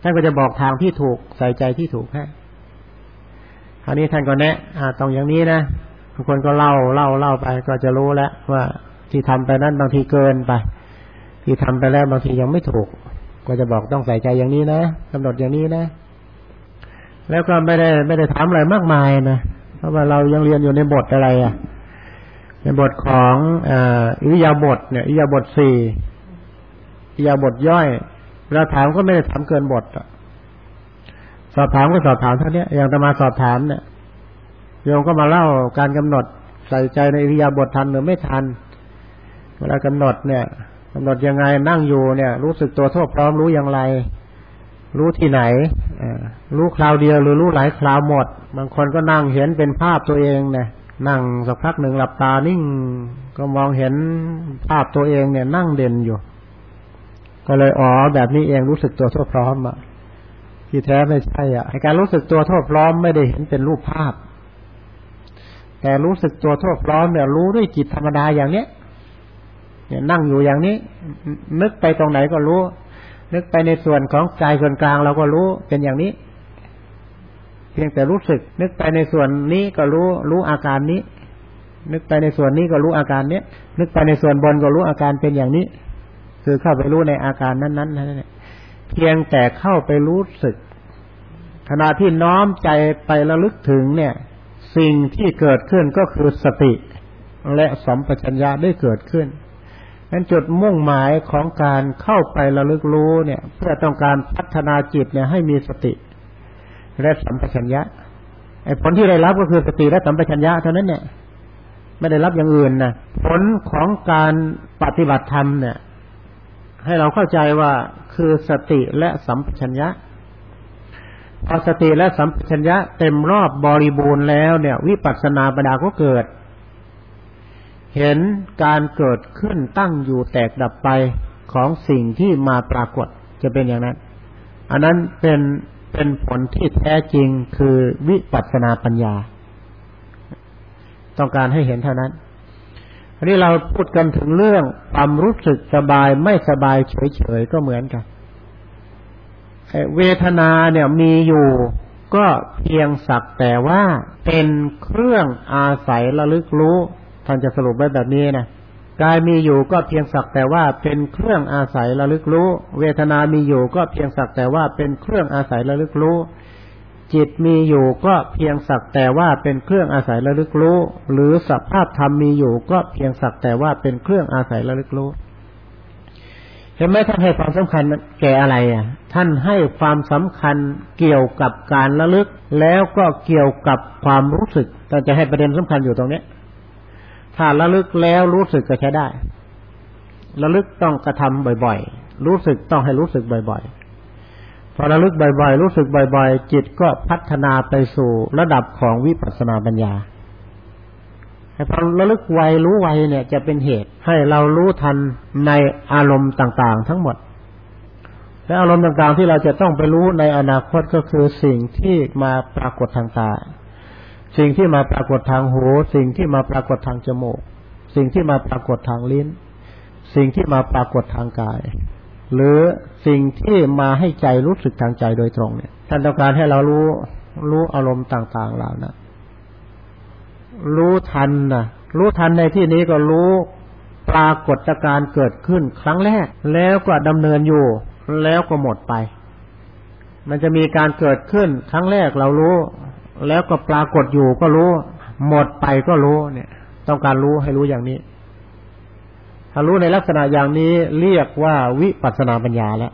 ท่านก็จะบอกทางที่ถูกใส่ใจที่ถูกให้คราวนี้ท่านก็แนะอ่าต้องอย่างนี้นะบางคนก็เล่าเล่าเล่าไป ก็จะรู้แล้วว่าที่ทำไปนั้นบางทีเกินไป ที่ทำไปแล้วบางทียังไม่ถูก ก็จะบอกต้องใส่ใจอย่างนี้นะกำหนดอย่างนี้นะ แล้วก็ไม่ได้ไม่ได้ถามอะไรมากมายนะเพราะว่าเรายังเรียนอยู่ในบทอะไรอะ ในบทของอิริยาบถเนี่ยอิริยาบถสี่อิริยาบถย่อยเวลาถามก็ไม่ได้ถามเกินบทอะสอบถามก็สอบถามเท่านี้อย่างตมาสอบถามเนี่ยโยมก็มาเล่าการกำหนดใส่ใจในอิริยาบถทันหรือไม่ทัน เวลากำหนดเนี่ย กำหนดยังไงนั่งอยู่เนี่ย รู้สึกตัวทั่วพร้อมรู้อย่างไร รู้ที่ไหนรู้คราวเดียวหรือรู้หลายคราวหมด บางคนก็นั่งเห็นเป็นภาพตัวเองเนี่ยนั่งสักพักหนึ่งหลับตานิ่งก็มองเห็นภาพตัวเองเนี่ย นั่งเด่นอยู่ ก็เลยอ๋อแบบนี้เองรู้สึกตัวทั่วพร้อมอะที่แท้ไม่ใช่อะการรู้สึกตัวทั่วพร้อมไม่ได้เห็นเป็นรูปภาพ แต่รู้สึกตัวทั่วพร้อมเนี่ย รู้ด้วยจิตธรรมดาอย่างเนี้ย เนี่ยนั่งอยู่อย่างนี้ นึกไปตรงไหนก็รู้ นึกไปในส่วนของกายส่วนกลางเราก็รู้เป็นอย่างนี้ เพียงแต่รู้สึก นึกไปในส่วนนี้ก็รู้ รู้อาการนี้ นึกไปในส่วนนี้ก็รู้อาการเนี้ยนึกไปในส่วนบนก็รู้อาการเป็นอย่างนี้ คือเข้าไปรู้ในอาการนั้นๆนั่นแหละเพียงแต่เข้าไปรู้สึก ขณะที่น้อมใจไประลึกถึงเนี่ย สิ่งที่เกิดขึ้นก็คือสติ และสัมปชัญญะได้เกิดขึ้น นั้นจุดมุ่งหมายของการเข้าไประลึกรู้เนี่ย เพื่อต้องการพัฒนาจิตเนี่ยให้มีสติ และสัมปชัญญะไอ้ผลที่ได้รับก็คือสติและสัมปชัญญะเท่านั้นเนี่ย ไม่ได้รับอย่างอื่นนะผลของการปฏิบัติธรรมเนี่ย ให้เราเข้าใจว่าคือสติและสัมปชัญญะพอสติและสัมปชัญญะเต็มรอบบริบูรณ์แล้วเนี่ย วิปัสสนาปัญญาก็เกิด เห็นการเกิดขึ้นตั้งอยู่แตกดับไปของสิ่งที่มาปรากฏจะเป็นอย่างนั้น อันนั้นเป็นเป็นผลที่แท้จริงคือวิปัสสนาปัญญา ต้องการให้เห็นเท่านั้นอันนี้เราพูดกันถึงเรื่องความรู้สึกสบายไม่สบายเฉยๆก็เหมือนกันเวทนาเนี่ยมีอยู่ก็เพียงสักแต่ว่าเป็นเครื่องอาศัยระลึกรู้ ท่านจะสรุปไว้แบบนี้นะกายมีอยู่ก็เพียงสักแต่ว่าเป็นเครื่องอาศัยระลึกรู้ เวทนามีอยู่ก็เพียงสักแต่ว่าเป็นเครื่องอาศัยระลึกรู้ จิตมีอยู่ก็เพียงสักแต่ว่าเป็นเครื่องอาศัยระลึกรู้ หรือสภาพธรรมมีอยู่ก็เพียงสักแต่ว่าเป็นเครื่องอาศัยระลึกรู้เห็นไหมท่านให้ความสำคัญแก่อะไรอะ ท่านให้ความสำคัญเกี่ยวกับการระลึก แล้วก็เกี่ยวกับความรู้สึกท่านจะให้ประเด็นสำคัญอยู่ตรงนี้ ถ้าระลึกแล้วรู้สึกก็ใช้ได้ ระลึกต้องกระทำบ่อย ๆ รู้สึกต้องให้รู้สึกบ่อย ๆ พอระลึกบ่อย ๆ รู้สึกบ่อย ๆ จิตก็พัฒนาไปสู่ระดับของวิปัสสนาปัญญาพอระลึกไวรู้ไวเนี่ย จะเป็นเหตุให้เรารู้ทันในอารมณ์ต่างๆ ทั้งหมด และอารมณ์ต่างๆที่เราจะต้องไปรู้ในอนาคตก็คือสิ่งที่มาปรากฏทางตา สิ่งที่มาปรากฏทางหู สิ่งที่มาปรากฏทางจมูก สิ่งที่มาปรากฏทางลิ้น สิ่งที่มาปรากฏทางกาย หรือสิ่งที่มาให้ใจรู้สึกทางใจโดยตรงเนี่ยท่านต้องการให้เรารู้รู้อารมณ์ต่าง ๆเหล่านั้นรู้ทันนะรู้ทันในที่นี้ก็รู้ปรากฏการเกิดขึ้นครั้งแรก แล้วก็ดำเนินอยู่ แล้วก็หมดไป มันจะมีการเกิดขึ้นครั้งแรกเรารู้ แล้วก็ปรากฏอยู่ก็รู้ หมดไปก็รู้เนี่ย ต้องการรู้ให้รู้อย่างนี้ ถ้ารู้ในลักษณะอย่างนี้เรียกว่าวิปัสนาปัญญาแล้ว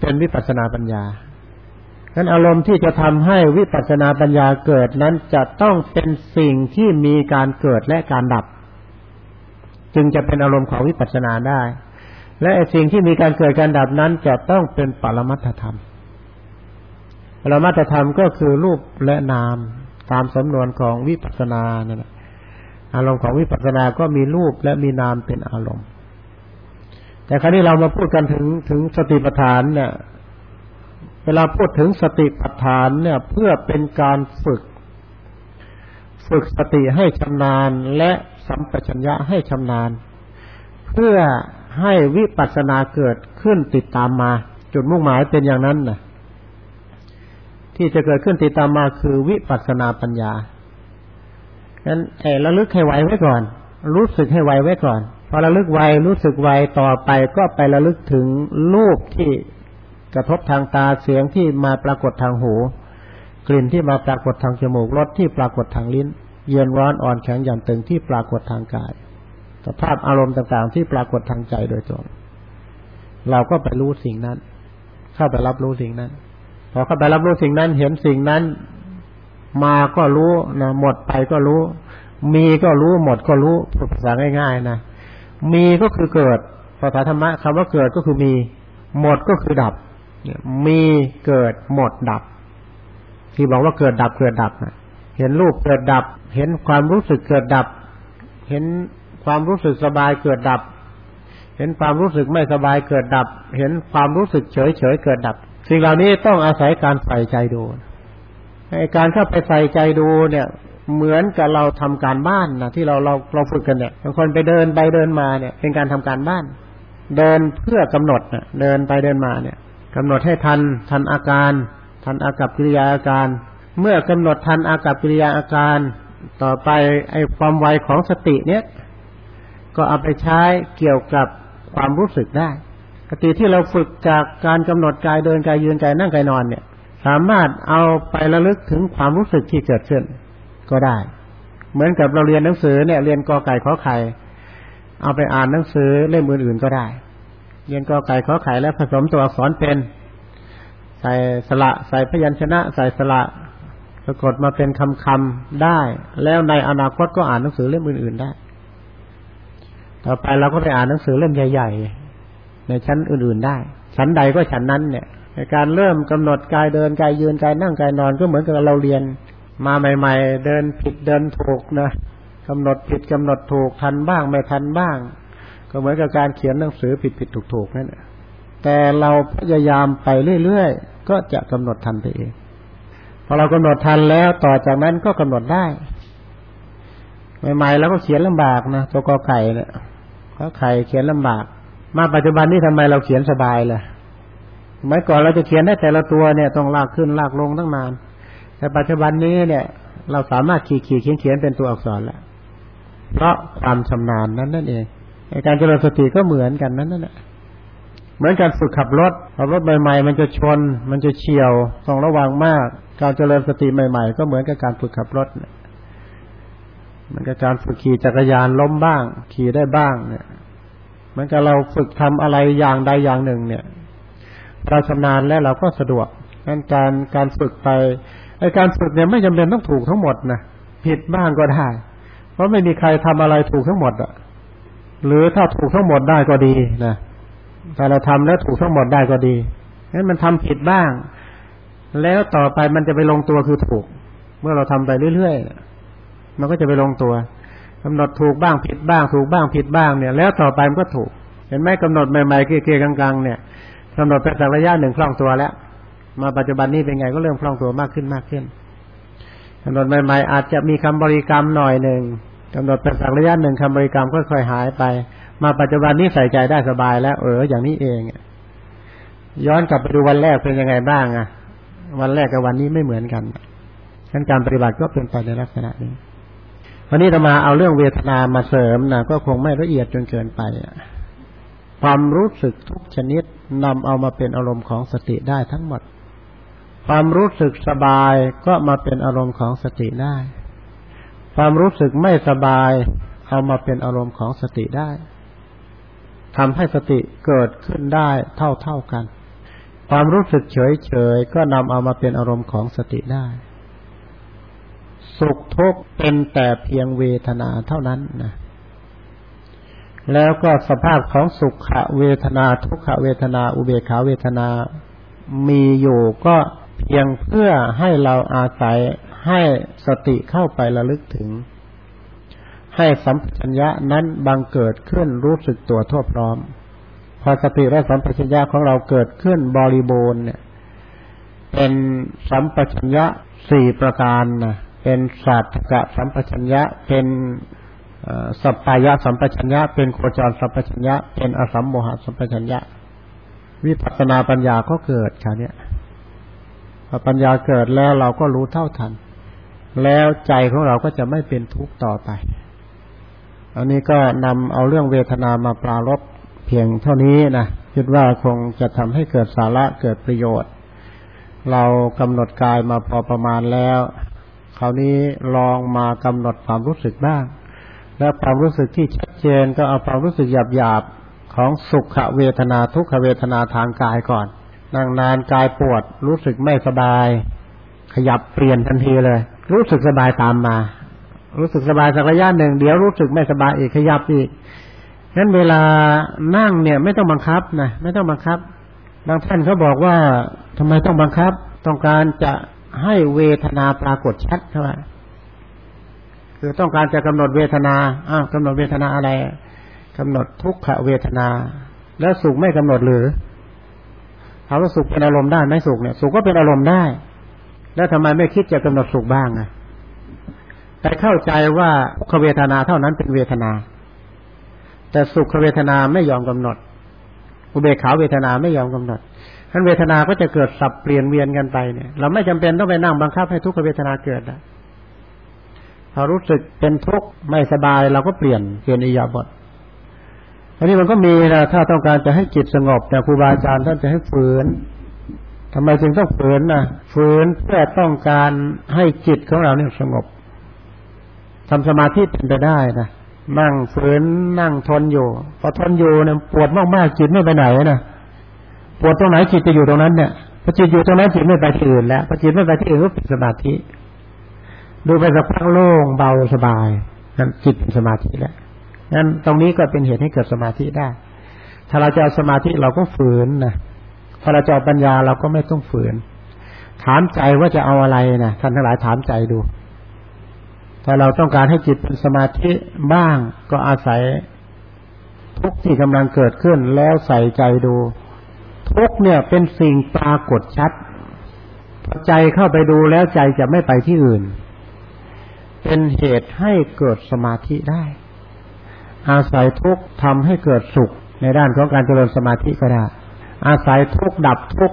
เป็นวิปัสนาปัญญานั้นอารมณ์ที่จะทำให้วิปัสนาปัญญาเกิดนั้นจะต้องเป็นสิ่งที่มีการเกิดและการดับ จึงจะเป็นอารมณ์ของวิปัสสนาได้ และสิ่งที่มีการเกิดการดับนั้นจะต้องเป็นปรมัตถธรรม ปรมัตถธรรมก็คือรูปและนาม ตามสำนวนของวิปัสสนานั่นแหละอารมณ์ของวิปัสสนาก็มีรูปและมีนามเป็นอารมณ์ แต่ครั้นี้เรามาพูดกันถึงถึงสติปัฏฐานเนี่ย เวลาพูดถึงสติปัฏฐานเนี่ย เพื่อเป็นการฝึก ฝึกสติให้ชำนาญและสัมปชัญญะให้ชำนาญ เพื่อให้วิปัสสนาเกิดขึ้นติดตามมา จุดมุ่งหมายเป็นอย่างนั้นนะ ที่จะเกิดขึ้นติดตามมาคือวิปัสสนาปัญญาฉะนั้นไอ้ระลึกให้ไวไว้ก่อน รู้สึกให้ไวไว้ก่อนพอระลึกไวรู้สึกไวต่อไปก็ไประลึกถึงรูปที่กระทบทางตาเสียงที่มาปรากฏทางหู กลิ่นที่มาปรากฏทางจมูกรสที่ปรากฏทางลิ้น เย็นร้อนอ่อนแข็งหย่อนตึงที่ปรากฏทางกายสภาพอารมณ์ต่างๆ ที่ปรากฏทางใจโดยตรงเราก็ไปรู้สิ่งนั้น เข้าไปรับรู้สิ่งนั้น พอเข้าไปรับรู้สิ่งนั้นเห็นสิ่งนั้น มาก็รู้นะหมดไปก็รู้ มีก็รู้หมดก็รู้ภาษาง่ายๆนะมีก็คือเกิดภาษาธรรมะคำว่าเกิดก็คือมี หมดก็คือดับมีเกิดหมดดับ ที่บอกว่าเกิดดับเกิดดับเห็นรูปเกิดดับ เห็นความรู้สึกเกิดดับ เห็นความรู้สึกสบายเกิดดับ เห็นความรู้สึกไม่สบายเกิดดับ เห็นความรู้สึกเฉยเฉยเกิดดับ สิ่งเหล่านี้ต้องอาศัยการใส่ใจดูการเข้าไปใส่ใจดูเนี่ย เหมือนกับเราทำการบ้านนะที่เราเราเราฝึกกันเนี่ยบางคนไปเดินไปเดินมาเนี่ย เป็นการทำการบ้าน เดินเพื่อกำหนดนะเดินไปเดินมาเนี่ยกำหนดให้ทันทันอาการ ทันอากับกิริยาอาการ เมื่อกำหนดทันอากับกิริยาอาการ ต่อไปไอ้ความไวของสติเนี้ยก็เอาไปใช้เกี่ยวกับความรู้สึกได้ สติที่เราฝึกจากการกำหนดกายเดินกายยืนกายนั่งกายนอนเนี่ย สามารถเอาไประลึกถึงความรู้สึกที่เกิดขึ้น ก็ได้ เหมือนกับเราเรียนหนังสือเนี่ยเรียนกอไก่ขอไข่เอาไปอ่านหนังสือเล่มอื่นๆก็ได้ เรียนกอไก่ขอไข่แล้วผสมตัวอักษรเป็น ใส่สระใส่พยัญชนะ ใส่สระปรากฏมาเป็นคำคำได้ แล้วในอนาคตก็อ่านหนังสือเล่มอื่นๆได้ ต่อไปเราก็ไปอ่านหนังสือเล่มใหญ่ๆ ในชั้นอื่นๆได้ ชั้นใดก็ชั้นนั้นเนี่ยในการเริ่มกำหนดกายเดินกายยืนกายนั่งกายนอนก็เหมือนกับเราเรียน มาใหม่ ๆ เดินผิดเดินถูกนะกำหนดผิดกำหนดถูกทันบ้างไม่ทันบ้าง ก็เหมือนกับการเขียนหนังสือผิดผิดถูกถูกนั่นแหละแต่เราพยายามไปเรื่อยๆก็จะกำหนดทันไปเองพอเรากำหนดทันแล้วต่อจากนั้นก็กำหนดได้ใหม่ๆแล้วก็เขียนลำบากนะตัวกอไก่เนี่ยกอไข่เขียนลำบาก มาปัจจุบันนี้ทำไมเราเขียนสบายเลยสมัยก่อนเราจะเขียนได้แต่ละตัวเนี่ยต้องลากขึ้นลากลงตั้งนาน แต่ปัจจุบันนี้เนี่ย เราสามารถขีดขีดเขียนเขียนเป็นตัวอักษรแล้วเพราะความชำนาญนั้นนั่นเองการเจริญสติก็เหมือนกันนั้นนั่นแหละเหมือนการฝึกขับรถขับรถใหม่ๆมันจะชน มันจะเฉียวต้องระวังมาก การเจริญสติใหม่ๆ ก็เหมือนกับการฝึกขับรถเนี่ยมันก็การฝึกขี่จักรยานล้มบ้าง ขี่ได้บ้างเนี่ย เหมือนกับเราฝึกทำอะไรอย่างใดอย่างหนึ่ง เนี่ยเราชำนาญแล้วเราก็สะดวกงั้นการการฝึกไปไอการฝึกเนี่ยไม่จำเป็นต้องถูกทั้งหมดนะผิดบ้างก็ได้ เพราะไม่มีใครทำอะไรถูกทั้งหมดอะหรือถ้าถูกทั้งหมดได้ก็ดีนะถ้าเราทำแล้วถูกทั้งหมดได้ก็ดีงั้นมันทำผิดบ้าง แล้วต่อไปมันจะไปลงตัวคือถูก เมื่อเราทำไปเรื่อยๆมันก็จะไปลงตัว กำหนดถูกบ้างผิดบ้าง ถูกบ้างผิดบ้างเนี่ย แล้วต่อไปมันก็ถูก เห็นไหมกำหนดใหม่ๆเกลี่ยๆกลางๆเนี่ยกำหนดไปสักระยะหนึ่งคล่องตัวแล้ว มาปัจจุบันนี้เป็นไงก็เริ่มคล่องตัวมากขึ้นมากขึ้นกำหนดใหม่ๆอาจจะมีคำบริกรรมหน่อยหนึ่งกำหนดไปสักระยะหนึ่งคำบริกรรมค่อยๆหายไป มาปัจจุบันนี้ใส่ใจได้สบายแล้ว เอออย่างนี้เองย้อนกลับไปดูวันแรกเป็นยังไงบ้างอะ วันแรกกับวันนี้ไม่เหมือนกันฉะนั้นการปฏิบัติก็เป็นไปในลักษณะนี้ วันนี้จะมาเอาเรื่องเวทนามาเสริมนะก็คงไม่ละเอียดจนเกินไปความรู้สึกทุกชนิดนำเอามาเป็นอารมณ์ของสติได้ทั้งหมด ความรู้สึกสบายก็มาเป็นอารมณ์ของสติได้ ความรู้สึกไม่สบาย เอามาเป็นอารมณ์ของสติได้ทำให้สติเกิดขึ้นได้เท่าเท่ากัน ความรู้สึกเฉยเฉยก็นำเอามาเป็นอารมณ์ของสติได้ สุขทุกข์เป็นแต่เพียงเวทนาเท่านั้นนะแล้วก็สภาพของสุขเวทนาทุกขเวทนา อุเบกขาเวทนา มีอยู่ก็เพียงเพื่อให้เราอาศัยให้สติเข้าไประลึกถึง ให้สัมปชัญญะนั้นบังเกิดขึ้นรู้สึกตัวทั่วพร้อม พอสติและสัมปชัญญะของเราเกิดขึ้นบริบูรณ์เนี่ย เป็นสัมปชัญญะสี่ประการนะ เป็นศาสตกะสัมปชัญญะ เป็นสัพพายะสัมปชัญญะ เป็นโคจรสัมปชัญญะ เป็นอสัมโมหะสัมปชัญญะ วิปัสสนาปัญญาก็เกิดค่ะเนี่ยพอปัญญาเกิดแล้วเราก็รู้เท่าทัน แล้วใจของเราก็จะไม่เป็นทุกข์ต่อไป อันนี้ก็นำเอาเรื่องเวทนามาปรารบเพียงเท่านี้นะคิดว่าคงจะทำให้เกิดสาระเกิดประโยชน์ เรากำหนดกายมาพอประมาณแล้ว คราวนี้ลองมากำหนดความรู้สึกบ้าง แล้วความรู้สึกที่ชัดเจนก็เอาความรู้สึกหยาบๆของสุขเวทนาทุกขเวทนาทางกายก่อน นั่งนานกายปวด รู้สึกไม่สบาย ขยับเปลี่ยนทันทีเลย รู้สึกสบายตามมา รู้สึกสบายสักระยะหนึ่งเดี๋ยวรู้สึกไม่สบายอีกขยับอีกงั้นเวลานั่งเนี่ยไม่ต้องบังคับนะไม่ต้องบังคับบางท่านเขาบอกว่าทำไมต้องบังคับ ต้องการจะ ให้เวทนาปรากฏชัดเท่าไหร่คือต้องการจะกำหนดเวทนาอ้าวกำหนดเวทนาอะไรกำหนดทุกขเวทนา แล้วสุขไม่กำหนดหรือถามว่าสุขเป็นอารมณ์ได้ไหมสุขเนี่ย สุขก็เป็นอารมณ์ได้ แล้วทำไมไม่คิดจะกำหนดสุขบ้างอะแต่เข้าใจว่าทุกขเวทนาเท่านั้นเป็นเวทนา แต่สุขเวทนาไม่ยอมกำหนด อุเบกขาเวทนาไม่ยอมกำหนด ท่านเวทนาก็จะเกิดสับเปลี่ยนเวียนกันไปเนี่ย เราไม่จำเป็นต้องไปนั่งบังคับให้ทุกขเวทนาเกิดนะพอรู้สึกเป็นทุกข์ไม่สบายเราก็เปลี่ยนเปลี่ยนอิยาบทอันนี้มันก็มีนะถ้าต้องการจะให้จิตสงบแต่ครูบาอาจารย์ท่านจะให้ฝืนทำไมจึงต้องฝืนนะฝืนเพื่อต้องการให้จิตของเราเนี่ยสงบทำสมาธิเป็นไปได้นะนั่งฝืนนั่งทนอยู่ พอทนอยู่เนี่ยปวดมากๆจิตไม่ไปไหนนะ ปวดตรงไหนจิตจะอยู่ตรงนั้นเนี่ยพอจิตอยู่ตรงนั้นจิตไม่ไปที่อื่นแล้วพอจิตไม่ไปที่อื่นก็เป็นสมาธิ ดูไปสักพักโล่งเบาสบายนั่นจิตเป็นสมาธิแล้วงั้นตรงนี้ก็เป็นเหตุให้เกิดสมาธิได้ ถ้าเราจะเอาสมาธิเราก็ฝืนนะพอเราจะเอาปัญญาเราก็ไม่ต้องฝืน ถามใจว่าจะเอาอะไรนะท่านทั้งหลายถามใจดู ถ้าเราต้องการให้จิตเป็นสมาธิบ้างก็อาศัยทุกที่กำลังเกิดขึ้นแล้วใส่ใจดู ทุกเนี่ยเป็นสิ่งปรากฏชัดพอใจเข้าไปดูแล้วใจจะไม่ไปที่อื่น เป็นเหตุให้เกิดสมาธิได้ อาศัยทุกทำให้เกิดสุขในด้านของการเจริญสมาธิก็ได้ อาศัยทุกดับทุก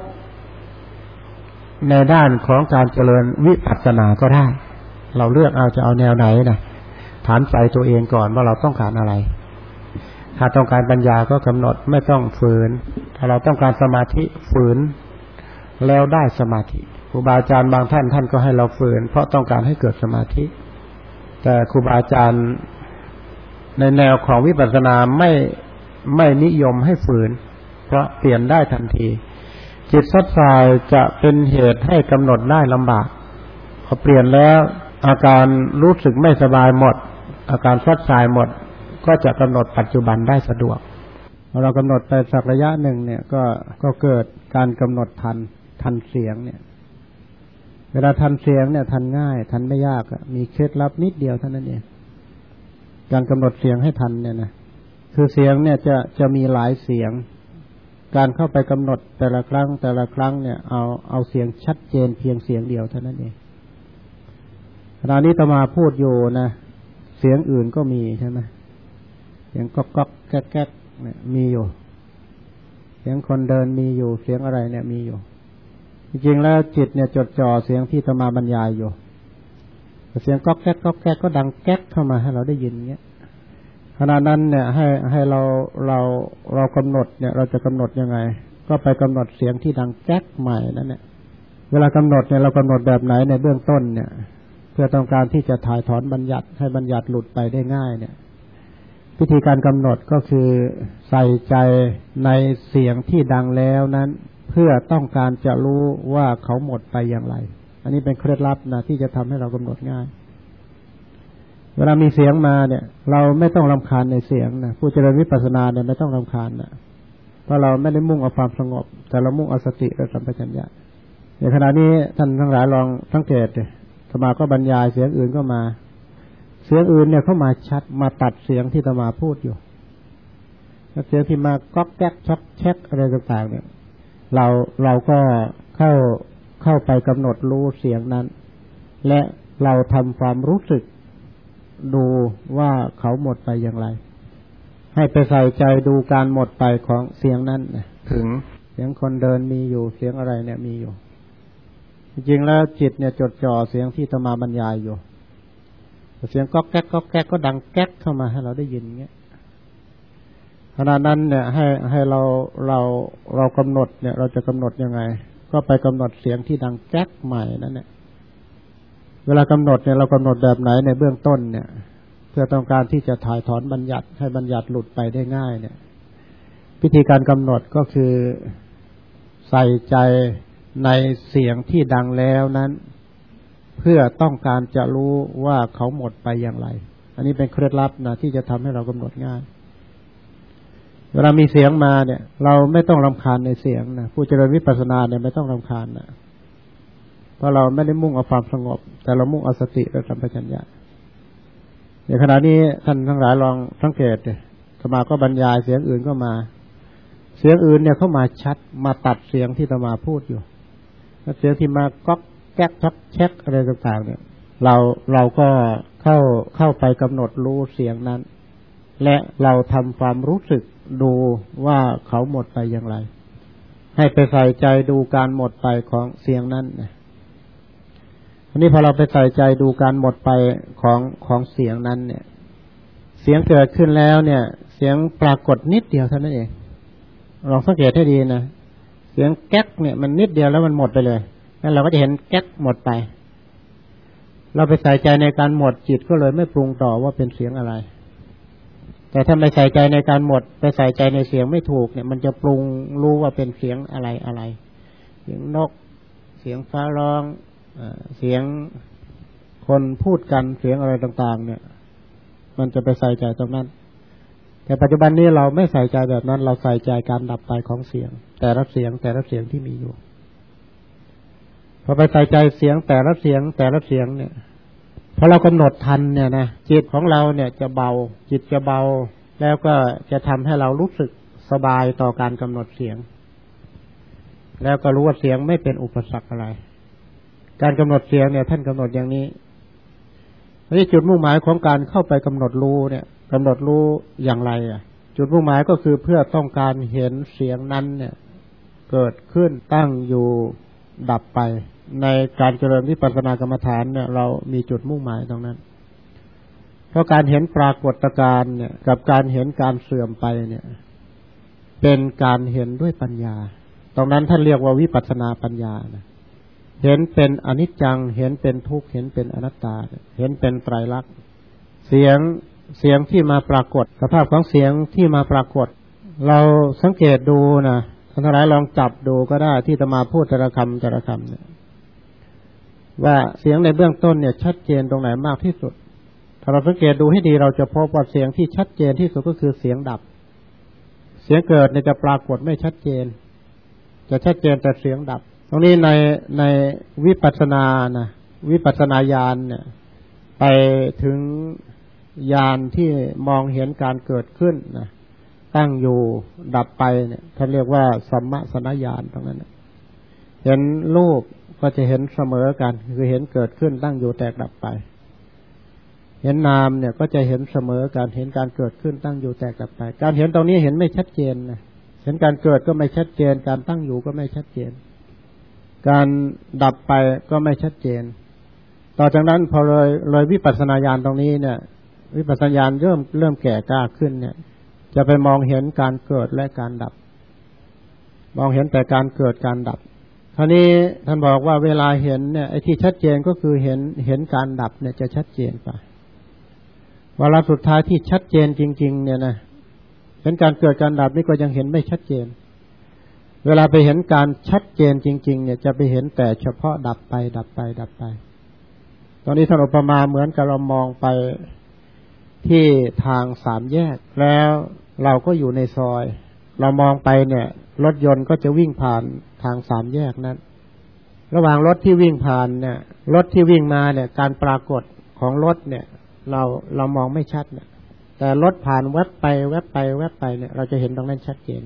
ในด้านของการเจริญวิปัสสนาก็ได้ เราเลือกเอาจะเอาแนวไหนนะฐานใจตัวเองก่อนว่าเราต้องการอะไร ถ้าต้องการปัญญาก็กำหนดไม่ต้องฝืน ถ้าเราต้องการสมาธิฝืน แล้วได้สมาธิครูบาอาจารย์บางท่านท่านก็ให้เราฝืน เพราะต้องการให้เกิดสมาธิ แต่ครูบาอาจารย์ในแนวของวิปัสสนาไม่ไม่นิยมให้ฝืน เพราะเปลี่ยนได้ทันที จิตสัดสายจะเป็นเหตุให้กำหนดได้ลำบาก พอเปลี่ยนแล้วอาการรู้สึกไม่สบายหมด อาการสัดสายหมด ก็จะกำหนดปัจจุบันได้สะดวก เรากำหนดไปสักระยะหนึ่งเนี่ยก็ก็เกิดการกำหนดทันทันเสียงเนี่ย เวลาทันเสียงเนี่ย ทันง่าย ทันไม่ยากมีเคล็ดลับนิดเดียวเท่านั้นเองการกำหนดเสียงให้ทันเนี่ยนะคือเสียงเนี่ยจะจะมีหลายเสียง การเข้าไปกำหนดแต่ละครั้งแต่ละครั้งเนี่ยเอาเอาเสียงชัดเจนเพียงเสียงเดียวเท่านั้นเองขณะนี้ตมาพูดอยู่นะเสียงอื่นก็มีใช่ไหม สียงก๊อกก๊อกแก๊กแก๊กเนี่ยมีอยู่ เสียงคนเดินมีอยู่ เสียงอะไรเนี่ยมีอยู่ จริงๆแล้วจิตเนี่ยจดจ่อเสียงที่ตมาบรรยายอยู่เสียงก๊อกแก๊กก๊อกแก๊กก็ดังแก๊กเข้ามาให้เราได้ยินเงี้ยขณะนั้นเนี่ยให้ให้เราเราเรากำหนดเนี่ย เราจะกำหนดยังไง ก็ไปกำหนดเสียงที่ดังแก๊กใหม่นั่นเนี่ย เวลากำหนดเนี่ยเรากำหนดแบบไหนในเบื้องต้นเนี่ย เพื่อต้องการที่จะถ่ายถอนบัญญัติให้บัญญัติหลุดไปได้ง่ายเนี่ย วิธีการกำหนดก็คือใส่ใจในเสียงที่ดังแล้วนั้น เพื่อต้องการจะรู้ว่าเขาหมดไปอย่างไร อันนี้เป็นเคล็ดลับนะที่จะทำให้เรากำหนดง่าย เวลามีเสียงมาเนี่ย เราไม่ต้องรำคาญในเสียงนะผู้เจริญวิปัสสนาเนี่ยไม่ต้องรำคาญนะเพราะเราไม่ได้มุ่งเอาความสงบ แต่เรามุ่งเอาสติและสัมปชัญญะในขณะนี้ท่านทั้งหลายลองสังเกตเลยธรรมาก็บรรยายเสียงอื่นก็มา เสียงอื่นเนี่ยเข้ามาชัดมาตัดเสียงที่ธรรมาพูดอยู่แล้วเสียงที่มาก๊อกแก๊กช็อกแช็กอะไรต่างๆเนี่ย เราเราก็เข้าเข้าไปกำหนดรู้เสียงนั้น และเราทำความรู้สึกดูว่าเขาหมดไปอย่างไร ให้ไปใส่ใจดูการหมดไปของเสียงนั้นถึงเสียงคนเดินมีอยู่เสียงอะไรเนี่ยมีอยู่ จริงๆแล้วจิตเนี่ยจดจ่อเสียงที่ตมาบรรยายอยู่ เสียงก๊อกแก๊กก๊อกแก๊กก็ดังแก๊กเข้ามาให้เราได้ยินเงี้ยขณะนั้นเนี่ยให้ให้เราเราเรากำหนดเนี่ย เราจะกำหนดยังไง ก็ไปกำหนดเสียงที่ดังแก๊กใหม่นั่นเนี่ยเวลากำหนดเนี่ยเรากำหนดแบบไหนในเบื้องต้นเนี่ย เพื่อต้องการที่จะถ่ายถอนบัญญัติให้บัญญัติหลุดไปได้ง่าย เนี่ย พิธีการกำหนดก็คือใส่ใจในเสียงที่ดังแล้วนั้น เพื่อต้องการจะรู้ว่าเขาหมดไปอย่างไร อันนี้เป็นเคล็ดลับนะที่จะทำให้เรากำหนดง่าย เวลามีเสียงมาเนี่ย เราไม่ต้องรำคาญในเสียงนะผู้เจริญวิปัสสนาเนี่ยไม่ต้องรำคาญนะเพราะเราไม่ได้มุ่งเอาความสงบ แต่เรามุ่งเอาสติและสัมปชัญญะในขณะนี้ท่านทั้งหลายลองสังเกตเลยสมาก็บรรยายเสียงอื่นก็มา เสียงอื่นเนี่ยเข้ามาชัดมาตัดเสียงที่ตมาพูดอยู่เสียงที่มาก๊อก แก๊กทักเช็คอะไรต่างๆ เนี่ย เราเราก็เข้าเข้าไปกำหนดรู้เสียงนั้น และเราทำความรู้สึกดูว่าเขาหมดไปอย่างไร ให้ไปใส่ใจดูการหมดไปของเสียงนั้นนะนนี้พอเราไปใส่ใจดูการหมดไปของของเสียงนั้น เนี่ย เสียงเกิดขึ้นแล้วเนี่ย เสียงปรากฏนิดเดียวเท่านั้นเองลองสังเกตให้ดีนะเสียงแก๊กเนี่ยมันนิดเดียวแล้วมันหมดไปเลย แล้วเราก็จะเห็นแก๊กหมดไป เราไปใส่ใจในการหมดจิตก็เลยไม่ปรุงต่อว่าเป็นเสียงอะไร แต่ถ้าไม่ใส่ใจในการหมด ไปใส่ใจในเสียงไม่ถูกเนี่ย มันจะปรุงรู้ว่าเป็นเสียงอะไรอะไร เสียงนก เสียงฟ้าร้องเสียงคนพูดกันเสียงอะไรต่าง ๆ เนี่ย มันจะไปใส่ใจตรงนั้น แต่ปัจจุบันนี้เราไม่ใส่ใจแบบนั้น เราใส่ใจการดับไปของเสียง แต่ละเสียงแต่ละเสียงที่มีอยู่ พอไปใส่ใจเสียงแต่ละเสียงแต่ละเสียงเนี่ยพอเรากำหนดทันเนี่ยนะจิตของเราเนี่ยจะเบา จิตจะเบา แล้วก็จะทำให้เรารู้สึกสบายต่อการกำหนดเสียง แล้วก็รู้ว่าเสียงไม่เป็นอุปสรรคอะไร การกำหนดเสียงเนี่ย ท่านกำหนดอย่างนี้นี่จุดมุ่งหมายของการเข้าไปกำหนดรู้เนี่ยกำหนดรู้อย่างไร อะ จุดมุ่งหมายก็คือเพื่อต้องการเห็นเสียงนั้นเนี่ย เกิดขึ้นตั้งอยู่ดับไป ในการเจริญวิปัสสนากรรมฐานเนี่ยเรามีจุดมุ่งหมายตรงนั้น เพราะการเห็นปรากฏการณ์เนี่ย กับการเห็นการเสื่อมไปเนี่ย เป็นการเห็นด้วยปัญญา ตรงนั้นท่านเรียกว่าวิปัสสนาปัญญานะเห็นเป็นอนิจจัง เห็นเป็นทุกข์เห็นเป็นอนัตตา เห็นเป็นไตรลักษณ์เสียงเสียงที่มาปรากฏ สภาพของเสียงที่มาปรากฏ เราสังเกตดูนะท่านทั้งหลายลองจับดูก็ได้ที่จะมาพูดแต่ละคำแต่ละคำเนี่ย ว่าเสียงในเบื้องต้นเนี่ย ชัดเจนตรงไหนมากที่สุด ถ้าเราสังเกตดูให้ดีเราจะพบว่าเสียงที่ชัดเจนที่สุดก็คือเสียงดับ เสียงเกิดเนี่ยจะปรากฏไม่ชัดเจน จะชัดเจนแต่เสียงดับ ตรงนี้ในในวิปัสสนานะวิปัสสนาญาณเนี่ย ไปถึงญาณที่มองเห็นการเกิดขึ้นนะตั้งอยู่ดับไปเนี่ยท่านเรียกว่าสัมมาสนญาณตรงนั้นเห็นรูป ก็จะเห็นเสมอกัน คือเห็นเกิดขึ้นตั้งอยู่แตกดับไป เห็นนามเนี่ยก็จะเห็นเสมอการเห็นการเกิดขึ้นตั้งอยู่แตกดับไป การเห็นตรงนี้เห็นไม่ชัดเจนนะเห็นการเกิดก็ไม่ชัดเจน การตั้งอยู่ก็ไม่ชัดเจน การดับไปก็ไม่ชัดเจน ต่อจากนั้นพอเลยเลยวิปัสสนาญาณตรงนี้เนี่ย วิปัสสนาญาณเริ่มเริ่มแก่กล้าขึ้นเนี่ย จะไปมองเห็นการเกิดและการดับ มองเห็นแต่การเกิดการดับ ครานี้ท่านบอกว่าเวลาเห็นเนี่ยไอ้ที่ชัดเจนก็คือเห็นเห็นการดับเนี่ยจะชัดเจนไปเวลาสุดท้ายที่ชัดเจนจริง ๆ เนี่ยนะเห็นการเกิดการดับนี่ก็ยังเห็นไม่ชัดเจน เวลาไปเห็นการชัดเจนจริง ๆ เนี่ยจะไปเห็นแต่เฉพาะดับไป ดับไป ดับไป ตอนนี้ท่านอุปมาเหมือนกับเรามองไปที่ทางสามแยก แล้วเราก็อยู่ในซอย เรามองไปเนี่ย รถยนต์ก็จะวิ่งผ่านทางสามแยกนั้น ระหว่างรถที่วิ่งผ่านเนี่ย รถที่วิ่งมาเนี่ย การปรากฏของรถเนี่ย เราเรามองไม่ชัดเนี่ยแต่รถผ่านแวบไปแวบไปแวบไปเนี่ย เราจะเห็นตรงนั้นชัดเจน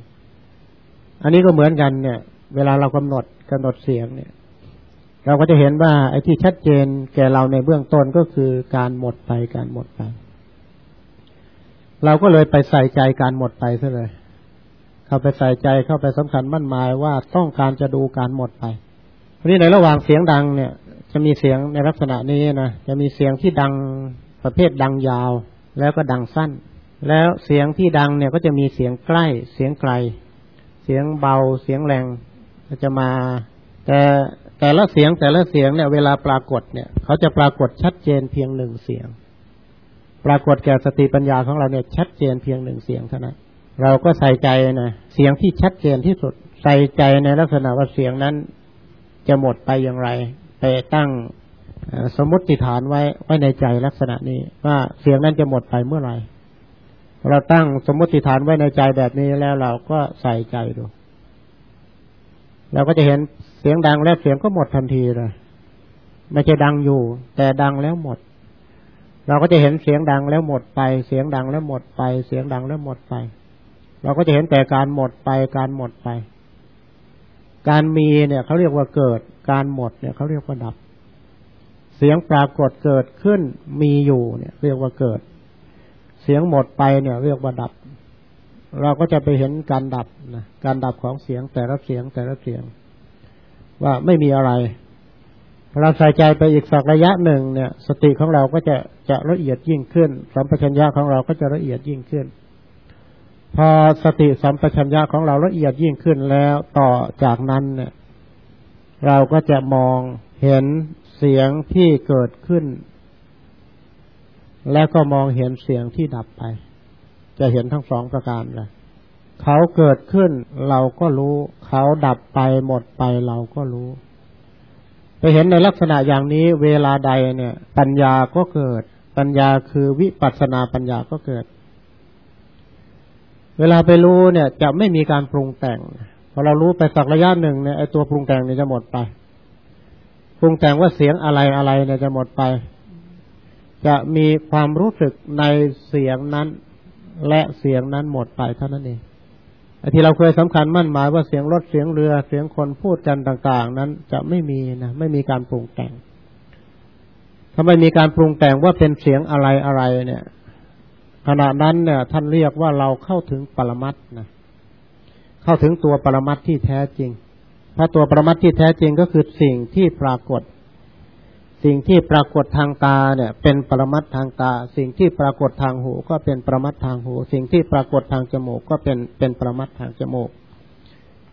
อันนี้ก็เหมือนกันเนี่ย เวลาเรากำหนดกำหนดเสียงเนี่ย เราก็จะเห็นว่าไอ้ที่ชัดเจนแก่เราในเบื้องต้นก็คือการหมดไปการหมดไป เราก็เลยไปใส่ใจการหมดไปซะเลย เข้าไปใส่ใจเข้าไปสำคัญมั่นหมายว่าต้องการจะดูการหมดไปทีนี้ในระหว่างเสียงดังเนี่ย จะมีเสียงในลักษณะนี้นะจะมีเสียงที่ดังประเภทดังยาว แล้วก็ดังสั้น แล้วเสียงที่ดังเนี่ยก็จะมีเสียงใกล้เสียงไกล เสียงเบาเสียงแรงจะมา แต่แต่ละเสียงแต่ละเสียงเนี่ย เวลาปรากฏเนี่ย เขาจะปรากฏชัดเจนเพียงหนึ่งเสียง ปรากฏแก่สติปัญญาของเราเนี่ยชัดเจนเพียงหนึ่งเสียงเท่านั้น เราก็ใส่ใจนะเสียงที่ชัดเจนที่สุด ใส่ใจในลักษณะว่าเสียงนั้น จะหมดไปอย่างไร ไปตั้งสมมติฐานไว้ไว้ในใจลักษณะนี้ ว่าเสียงนั้นจะหมดไปเมื่อไหร่เราตั้งสมมติฐานไว้ในใจแบบนี้แล้วเราก็ใส่ใจดูเราก็จะเห็นเสียงดังแล้วเสียงก็หมดทันทีเลยไม่ใช่ดังอยู่ แต่ดังแล้วหมด เราก็จะเห็นเสียงดังแล้วหมดไป เสียงดังแล้วหมดไป เสียงดังแล้วหมดไป เราก็จะเห็นแต่การหมดไปการหมดไป การมีเนี่ยเขาเรียกว่าเกิด การหมดเนี่ยเขาเรียกว่าดับ เสียงปรากฏเกิดขึ้นมีอยู่เนี่ย เรียกว่าเกิด เสียงหมดไปเนี่ย เรียกว่าดับ เราก็จะไปเห็นการดับนะการดับของเสียงแต่ละเสียงแต่ละเสียง ว่าไม่มีอะไรเราใส่ใจไปอีกสักระยะหนึ่งเนี่ย สติของเราก็จะจะละเอียดยิ่งขึ้นสัมปชัญญะของเราก็จะละเอียดยิ่งขึ้น พอสติสัมปชัญญะของเราละเอียดยิ่งขึ้นแล้วต่อจากนั้นเนี่ยเราก็จะมองเห็นเสียงที่เกิดขึ้น แล้วก็มองเห็นเสียงที่ดับไป จะเห็นทั้งสองประการเลยเขาเกิดขึ้นเราก็รู้ เขาดับไปหมดไปเราก็รู้ไปเห็นในลักษณะอย่างนี้เวลาใดเนี่ย ปัญญาก็เกิด ปัญญาคือวิปัสนาปัญญาก็เกิด เวลาไปรู้เนี่ย จะไม่มีการปรุงแต่งพอเรารู้ไปสักระยะหนึ่งเนี่ยไอตัวปรุงแต่งเนี่ยจะหมดไป ปรุงแต่งว่าเสียงอะไรอะไรเนี่ยจะหมดไป จะมีความรู้สึกในเสียงนั้น และเสียงนั้นหมดไปเท่านั้นเองไอ้ที่เราเคยสำคัญมั่นหมายว่าเสียงรถเสียงเรือเสียงคนพูดกันต่าง ๆ นั้นจะไม่มีนะไม่มีการปรุงแต่งถ้าไม่มีการปรุงแต่งว่าเป็นเสียงอะไรอะไรเนี่ย ขณะนั้นเนี่ยท่านเรียกว่าเราเข้าถึงปรมัตนะเข้าถึงตัวปรมัตที่แท้จริง เพราะตัวปรมัตที่แท้จริงก็คือสิ่งที่ปรากฏ สิ่งที่ปรากฏทางตาเนี่ย เป็นปรมัตทางตา สิ่งที่ปรากฏทางหูก็เป็นปรมัตทางหู สิ่งที่ปรากฏทางจมูกก็เป็นเป็นปรมัตทางจมูก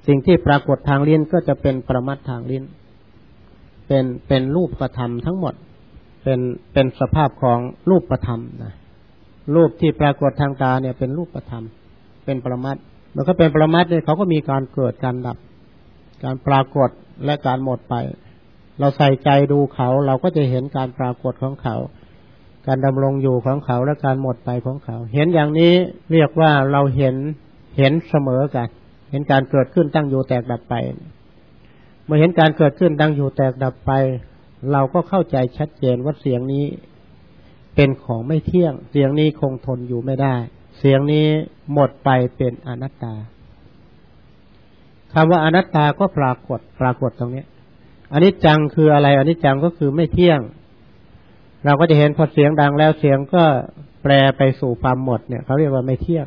สิ่งที่ปรากฏทางลิ้นก็จะเป็นปรมัตทางลิ้น เป็นเป็นรูปประธรรมทั้งหมด เป็นเป็นสภาพของรูปประธรรมนะ รูปที่ปรากฏทางตาเนี่ยเป็นรูปประธรรม เป็นปรมัตมันก็เป็นปรมัตเนี่ยเขาก็มีการเกิดการดับ การปรากฏและการหมดไป เราใส่ใจดูเขา เราก็จะเห็นการปรากฏของเขา การดำรงอยู่ของเขาและการหมดไปของเขา เห็นอย่างนี้เรียกว่าเราเห็นเห็นเสมอกัน เห็นการเกิดขึ้นตั้งอยู่แตกดับไป เมื่อเห็นการเกิดขึ้นตั้งอยู่แตกดับไป เราก็เข้าใจชัดเจนว่าเสียงนี้ เป็นของไม่เที่ยง เสียงนี้คงทนอยู่ไม่ได้ เสียงนี้หมดไปเป็นอนัตตาคำว่าอนัตตาก็ปรากฏปรากฏตรงนี้อันนี้จังคืออะไรอันนี้จังก็คือไม่เที่ยง เราก็จะเห็นพอเสียงดังแล้วเสียงก็แปลไปสู่ความหมดเนี่ยเขาเรียกว่าไม่เที่ยง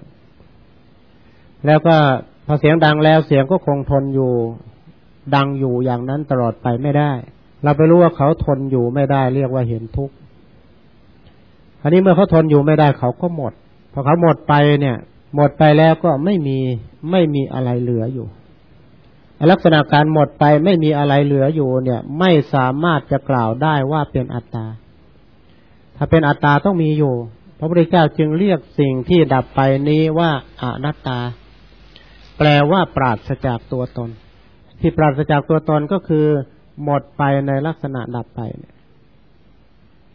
แล้วก็พอเสียงดังแล้วเสียงก็คงทนอยู่ ดังอยู่อย่างนั้นตลอดไปไม่ได้ เราไปรู้ว่าเขาทนอยู่ไม่ได้ เรียกว่าเห็นทุกข์ อันนี้เมื่อเขาทนอยู่ไม่ได้เขาก็หมด พอเขาหมดไปเนี่ย หมดไปแล้วก็ไม่มีไม่มีอะไรเหลืออยู่ ลักษณะการหมดไปไม่มีอะไรเหลืออยู่เนี่ย ไม่สามารถจะกล่าวได้ว่าเป็นอัตตา ถ้าเป็นอัตตาต้องมีอยู่ พระพุทธเจ้าจึงเรียกสิ่งที่ดับไปนี้ว่าอนัตตา แปลว่าปราศจากตัวตน ที่ปราศจากตัวตนก็คือ หมดไปในลักษณะดับไปเนี่ย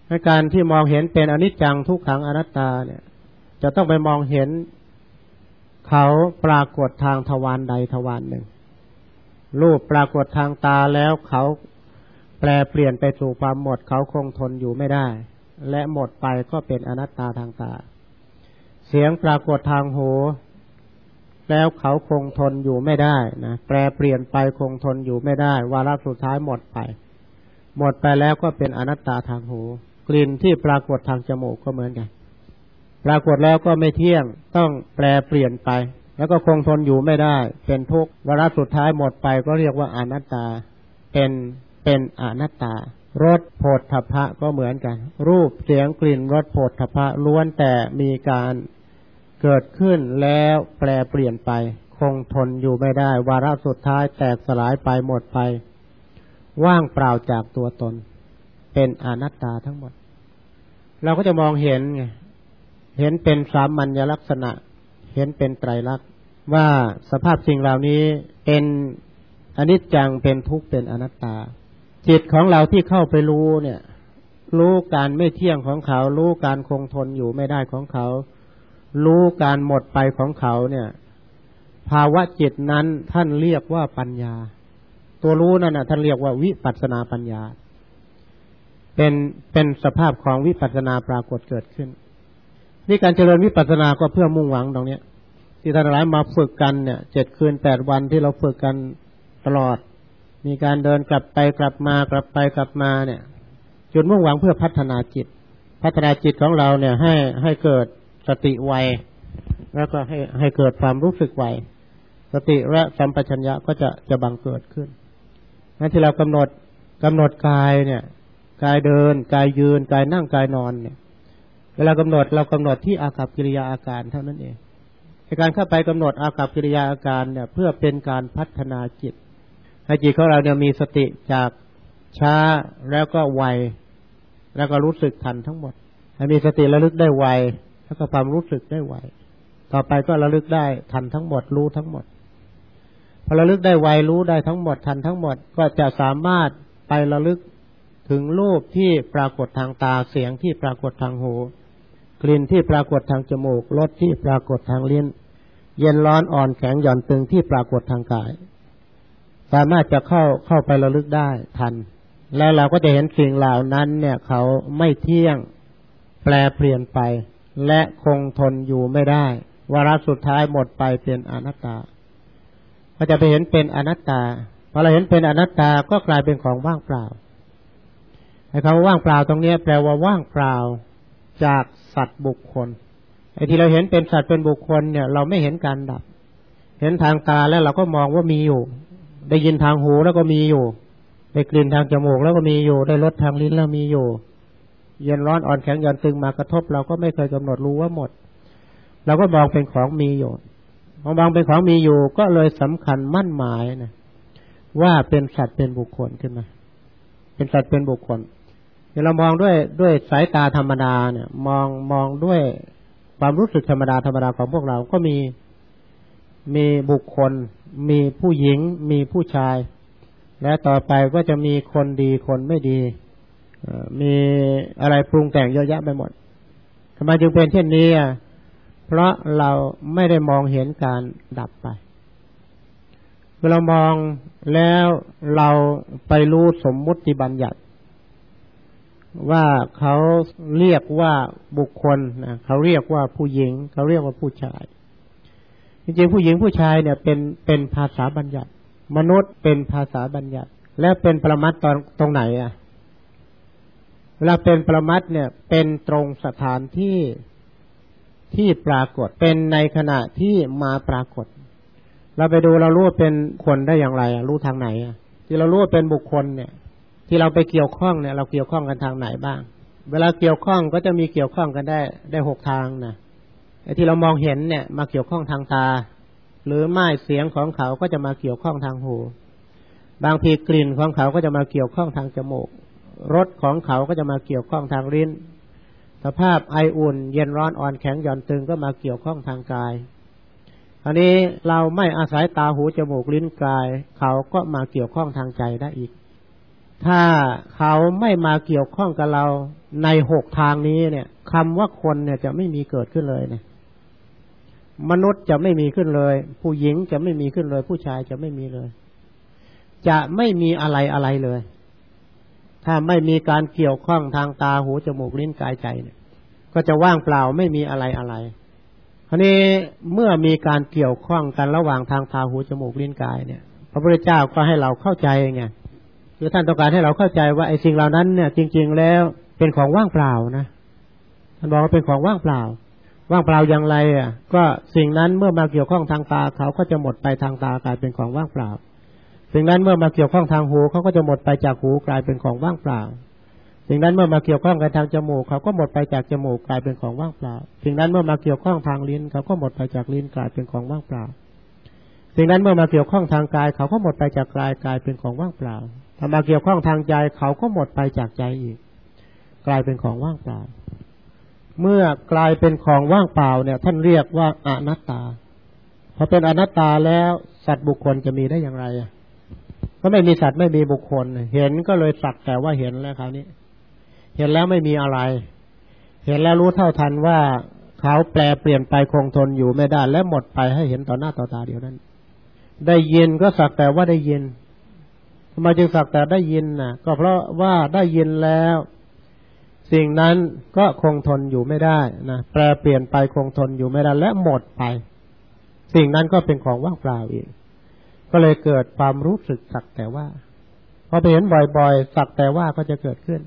ในการที่มองเห็นเป็นอนิจจังทุกขังอนัตตาเนี่ย จะต้องไปมองเห็นเขาปรากฏทางทวารใดทวารหนึ่ง รูปปรากฏทางตาแล้วเขาแปลเปลี่ยนไปสู่ความหมดเขาคงทนอยู่ไม่ได้ และหมดไปก็เป็นอนัตตาทางตา เสียงปรากฏทางหู แล้วเขาคงทนอยู่ไม่ได้นะแปลเปลี่ยนไปคงทนอยู่ไม่ได้วาระสุดท้ายหมดไป หมดไปแล้วก็เป็นอนัตตาทางหู กลิ่นที่ปรากฏทางจมูกก็เหมือนกัน ปรากฏแล้วก็ไม่เที่ยงต้องแปลเปลี่ยนไป แล้วก็คงทนอยู่ไม่ได้ เป็นทุกข์วาระสุดท้ายหมดไปก็เรียกว่าอนัตตา เป็นเป็นอนัตตารสโผฏฐพะก็เหมือนกัน รูปเสียงกลิ่นรสโผฏฐพะล้วนแต่มีการเกิดขึ้นแล้วแปลเปลี่ยนไป คงทนอยู่ไม่ได้ วาระสุดท้ายแตกสลายไปหมดไป ว่างเปล่าจากตัวตน เป็นอนัตตาทั้งหมด เราก็จะมองเห็นไงเห็นเป็นสามัญลักษณะ เห็นเป็นไตรลักษณ์ว่าสภาพสิ่งเหล่านี้เป็นอนิจจังเป็นทุกข์เป็นอนัตตา จิตของเราที่เข้าไปรู้เนี่ย รู้การไม่เที่ยงของเขา รู้การคงทนอยู่ไม่ได้ของเขา รู้การหมดไปของเขาเนี่ย ภาวะจิตนั้นท่านเรียกว่าปัญญา ตัวรู้นั่นนะท่านเรียกว่าวิปัสนาปัญญา เป็นเป็นสภาพของวิปัสนาปรากฏเกิดขึ้น นี่การเจริญวิปัสสนาก็เพื่อมุ่งหวังตรงนี้ที่ท่านหลายมาฝึกกันเนี่ยเจ็ดคืนแปดวันที่เราฝึกกันตลอด มีการเดินกลับไปกลับมากลับไปกลับมาเนี่ย จุดมุ่งหวังเพื่อพัฒนาจิต พัฒนาจิตของเราเนี่ย ให้ให้เกิดสติไวแล้วก็ให้ให้เกิดความรู้สึกไวสติและสัมปชัญญะก็จะจะบังเกิดขึ้นนั่นที่เรากำหนดกำหนดกายเนี่ย กายเดิน กายยืน กายนั่งกายนอนเนี่ย เวลากำหนดเรากำหนดที่อากับกิริยาอาการเท่านั้นเองในการเข้าไปกำหนดอากับกิริยาอาการเนี่ย เพื่อเป็นการพัฒนาจิตให้จิตของเราเนี่ยมีสติจากช้าแล้วก็ไวแล้วก็รู้สึกทันทั้งหมดให้มีสติระลึกได้ไวแล้วก็ความรู้สึกได้ไวต่อไปก็ระลึกได้ทันทั้งหมดรู้ทั้งหมดพอระลึกได้ไวรู้ได้ทั้งหมดทันทั้งหมดก็จะสามารถไประลึก ถึงรูปที่ปรากฏทางตาเสียงที่ปรากฏทางหู กลิ่นที่ปรากฏทางจมูกรสที่ปรากฏทางลิ้น เย็นร้อนอ่อนแข็งหย่อนตึงที่ปรากฏทางกาย สามารถจะเข้าเข้าไประลึกได้ทัน แล้วเราก็จะเห็นสิ่งเหล่านั้นเนี่ยเขาไม่เที่ยงแปลเปลี่ยนไป และคงทนอยู่ไม่ได้วาระสุดท้ายหมดไปเป็นอนัตตาก็จะไปเห็นเป็นอนัตตาพอเราเห็นเป็นอนัตตาก็กลายเป็นของว่างเปล่า คำว่าว่างเปล่าตรงนี้แปลว่าว่างเปล่าจากสัตว์บุคคลไอ้ที่เราเห็นเป็นสัตว์เป็นบุคคลเนี่ย เราไม่เห็นการดับ เห็นทางตาแล้วเราก็มองว่ามีอยู่ ได้ยินทางหูแล้วก็มีอยู่ ได้กลิ่นทางจมูกแล้วก็มีอยู่ ได้รสทางลิ้นแล้วมีอยู่ เย็นร้อนอ่อนแข็งหย่อนตึงมากระทบ เราก็ไม่เคยกำหนดรู้ว่าหมดเราก็มองเป็นของมีอยู่มองบางเป็นของมีอยู่ ก็เลยสำคัญมั่นหมายนะว่าเป็นสัตว์เป็นบุคคลขึ้นมา เป็นสัตว์เป็นบุคคล ดี๋ยวเรามองด้วยด้วยสายตาธรรมดาเนี่ย มองมองด้วยความรู้สึกธรรมดาธรรมดาของพวกเราก็มีมีบุคคล มีผู้หญิง มีผู้ชาย และต่อไปก็จะมีคนดีคนไม่ดีมีอะไรปรุงแต่งเยอะแยะไปหมดทำไมจึงเป็นเช่นนี้อะเพราะเราไม่ได้มองเห็นการดับไปเมื่อเรามองแล้วเราไปรู้สมมุติบัญญัติ ว่าเขาเรียกว่าบุคคลนะเขาเรียกว่าผู้หญิง เขาเรียกว่าผู้ชาย จริงๆผู้หญิงผู้ชายเนี่ยเป็นเป็นภาษาบัญญัติ มนุษย์เป็นภาษาบัญญัติ และเป็นประมัดตอนตรงไหนอะเวลาเป็นประมัดเนี่ยเป็นตรงสถานที่ที่ปรากฏเป็นในขณะที่มาปรากฏ เราไปดูเรารู้ว่าเป็นคนได้อย่างไรรู้ทางไหนที่เรารู้ว่าเป็นบุคคลเนี่ย ที่เราไปเกี่ยวข้องเนี่ยเราเกี่ยวข้องกันทางไหนบ้าง เวลาเกี่ยวข้องก็จะมีเกี่ยวข้องกันได้ได้หกทางนะไอ้ที่เรามองเห็นเนี่ย มาเกี่ยวข้องทางตา หรือไม้เสียงของเขาก็จะมาเกี่ยวข้องทางหู บางทีกลิ่นของเขาก็จะมาเกี่ยวข้องทางจมูกรสของเขาก็จะมาเกี่ยวข้องทางลิ้น สภาพไออุ่น เย็นร้อนอ่อนแข็งหย่อนตึงก็มาเกี่ยวข้องทางกายอันนี้เราไม่อาศัยตาหูจมูกลิ้นกาย เขาก็มาเกี่ยวข้องทางใจได้อีก ถ้าเขาไม่มาเกี่ยวข้องกับเราในหกทางนี้เนี่ยคำว่าคนเนี่ยจะไม่มีเกิดขึ้นเลยเนี่ย มนุษย์จะไม่มีขึ้นเลย ผู้หญิงจะไม่มีขึ้นเลย ผู้ชายจะไม่มีเลย จะไม่มีอะไรอะไรเลย ถ้าไม่มีการเกี่ยวข้องทางตาหูจมูกลิ้นกายใจเนี่ย ก็จะว่างเปล่าไม่มีอะไรอะไรคราวนี้เมื่อมีการเกี่ยวข้องกันระหว่างทางตาหูจมูกลิ้นกายเนี่ย พระพุทธเจ้าก็ให้เราเข้าใจไง คือท่านต้องการให้เราเข้าใจว่าไอ้สิ่งเหล่านั้นเนี่ย จริง ๆ แล้วเป็นของว่างเปล่านะท่านบอกว่าเป็นของว่างเปล่า ว่างเปล่าอย่างไรอะ ก็สิ่งนั้นเมื่อมาเกี่ยวข้องทางตาเขาก็จะหมดไปทางตากลายเป็นของว่างเปล่า สิ่งนั้นเมื่อมาเกี่ยวข้องทางหูเขาก็จะหมดไปจากหูกลายเป็นของว่างเปล่า สิ่งนั้นเมื่อมาเกี่ยวข้องกันทางจมูกเขาก็หมดไปจากจมูกกลายเป็นของว่างเปล่า สิ่งนั้นเมื่อมาเกี่ยวข้องทางลิ้นเขาก็หมดไปจากลิ้นกลายเป็นของว่างเปล่า สิ่งนั้นเมื่อมาเกี่ยวข้องทางกายเขาก็หมดไปจากกายกลายเป็นของว่างเปล่า ถ้ามาเกี่ยวข้องทางใจเขาก็หมดไปจากใจอีก กลายเป็นของว่างเปล่า เมื่อกลายเป็นของว่างเปล่าเนี่ย ท่านเรียกว่าอนัตตาพอเป็นอนัตตาแล้วสัตว์บุคคลจะมีได้อย่างไรก็ไม่มีสัตว์ไม่มีบุคคล เห็นก็เลยสักแต่ว่าเห็นแล้วคราวนี้ เห็นแล้วไม่มีอะไร เห็นแล้วรู้เท่าทันว่าเขาแปลเปลี่ยนไปคงทนอยู่ไม่ได้และหมดไปให้เห็นต่อหน้าต่อตาเดียวนั้น ได้ยินก็สักแต่ว่าได้ยิน ทำไมจึงสักแต่ได้ยินน่ะ ก็เพราะว่าได้ยินแล้ว สิ่งนั้นก็คงทนอยู่ไม่ได้นะแปลเปลี่ยนไปคงทนอยู่ไม่ได้และหมดไป สิ่งนั้นก็เป็นของว่างเปล่าอีกก็เลยเกิดความรู้สึกสักแต่ว่าพอไปเห็นบ่อยๆ สักแต่ว่าก็จะเกิดขึ้น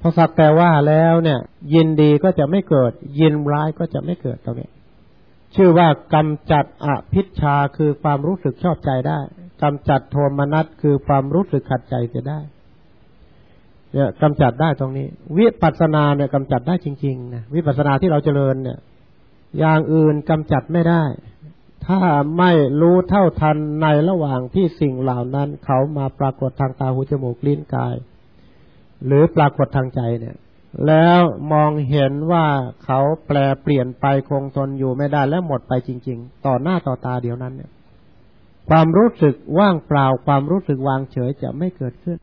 พอสักแต่ว่าแล้วเนี่ย ยินดีก็จะไม่เกิด ยินร้ายก็จะไม่เกิดตรงนี้ชื่อว่ากำจัดอภิชาคือความรู้สึกชอบใจได้ กำจัดโทมนัสคือความรู้สึกขัดใจจะได้เนี่ยกำจัดได้ตรงนี้ วิปัสสนาเนี่ยกำจัดได้จริงๆนะวิปัสสนาที่เราเจริญเนี่ย อย่างอื่นกำจัดไม่ได้ ถ้าไม่รู้เท่าทันในระหว่างที่สิ่งเหล่านั้น เขามาปรากฏทางตาหูจมูกลิ้นกาย หรือปรากฏทางใจเนี่ย แล้วมองเห็นว่าเขาแปลเปลี่ยนไปคงทนอยู่ไม่ได้และหมดไปจริง ๆ ต่อหน้าต่อตาเดียวนั้นเนี่ย ความรู้สึกว่างเปล่า ความรู้สึกวางเฉยจะไม่เกิดขึ้น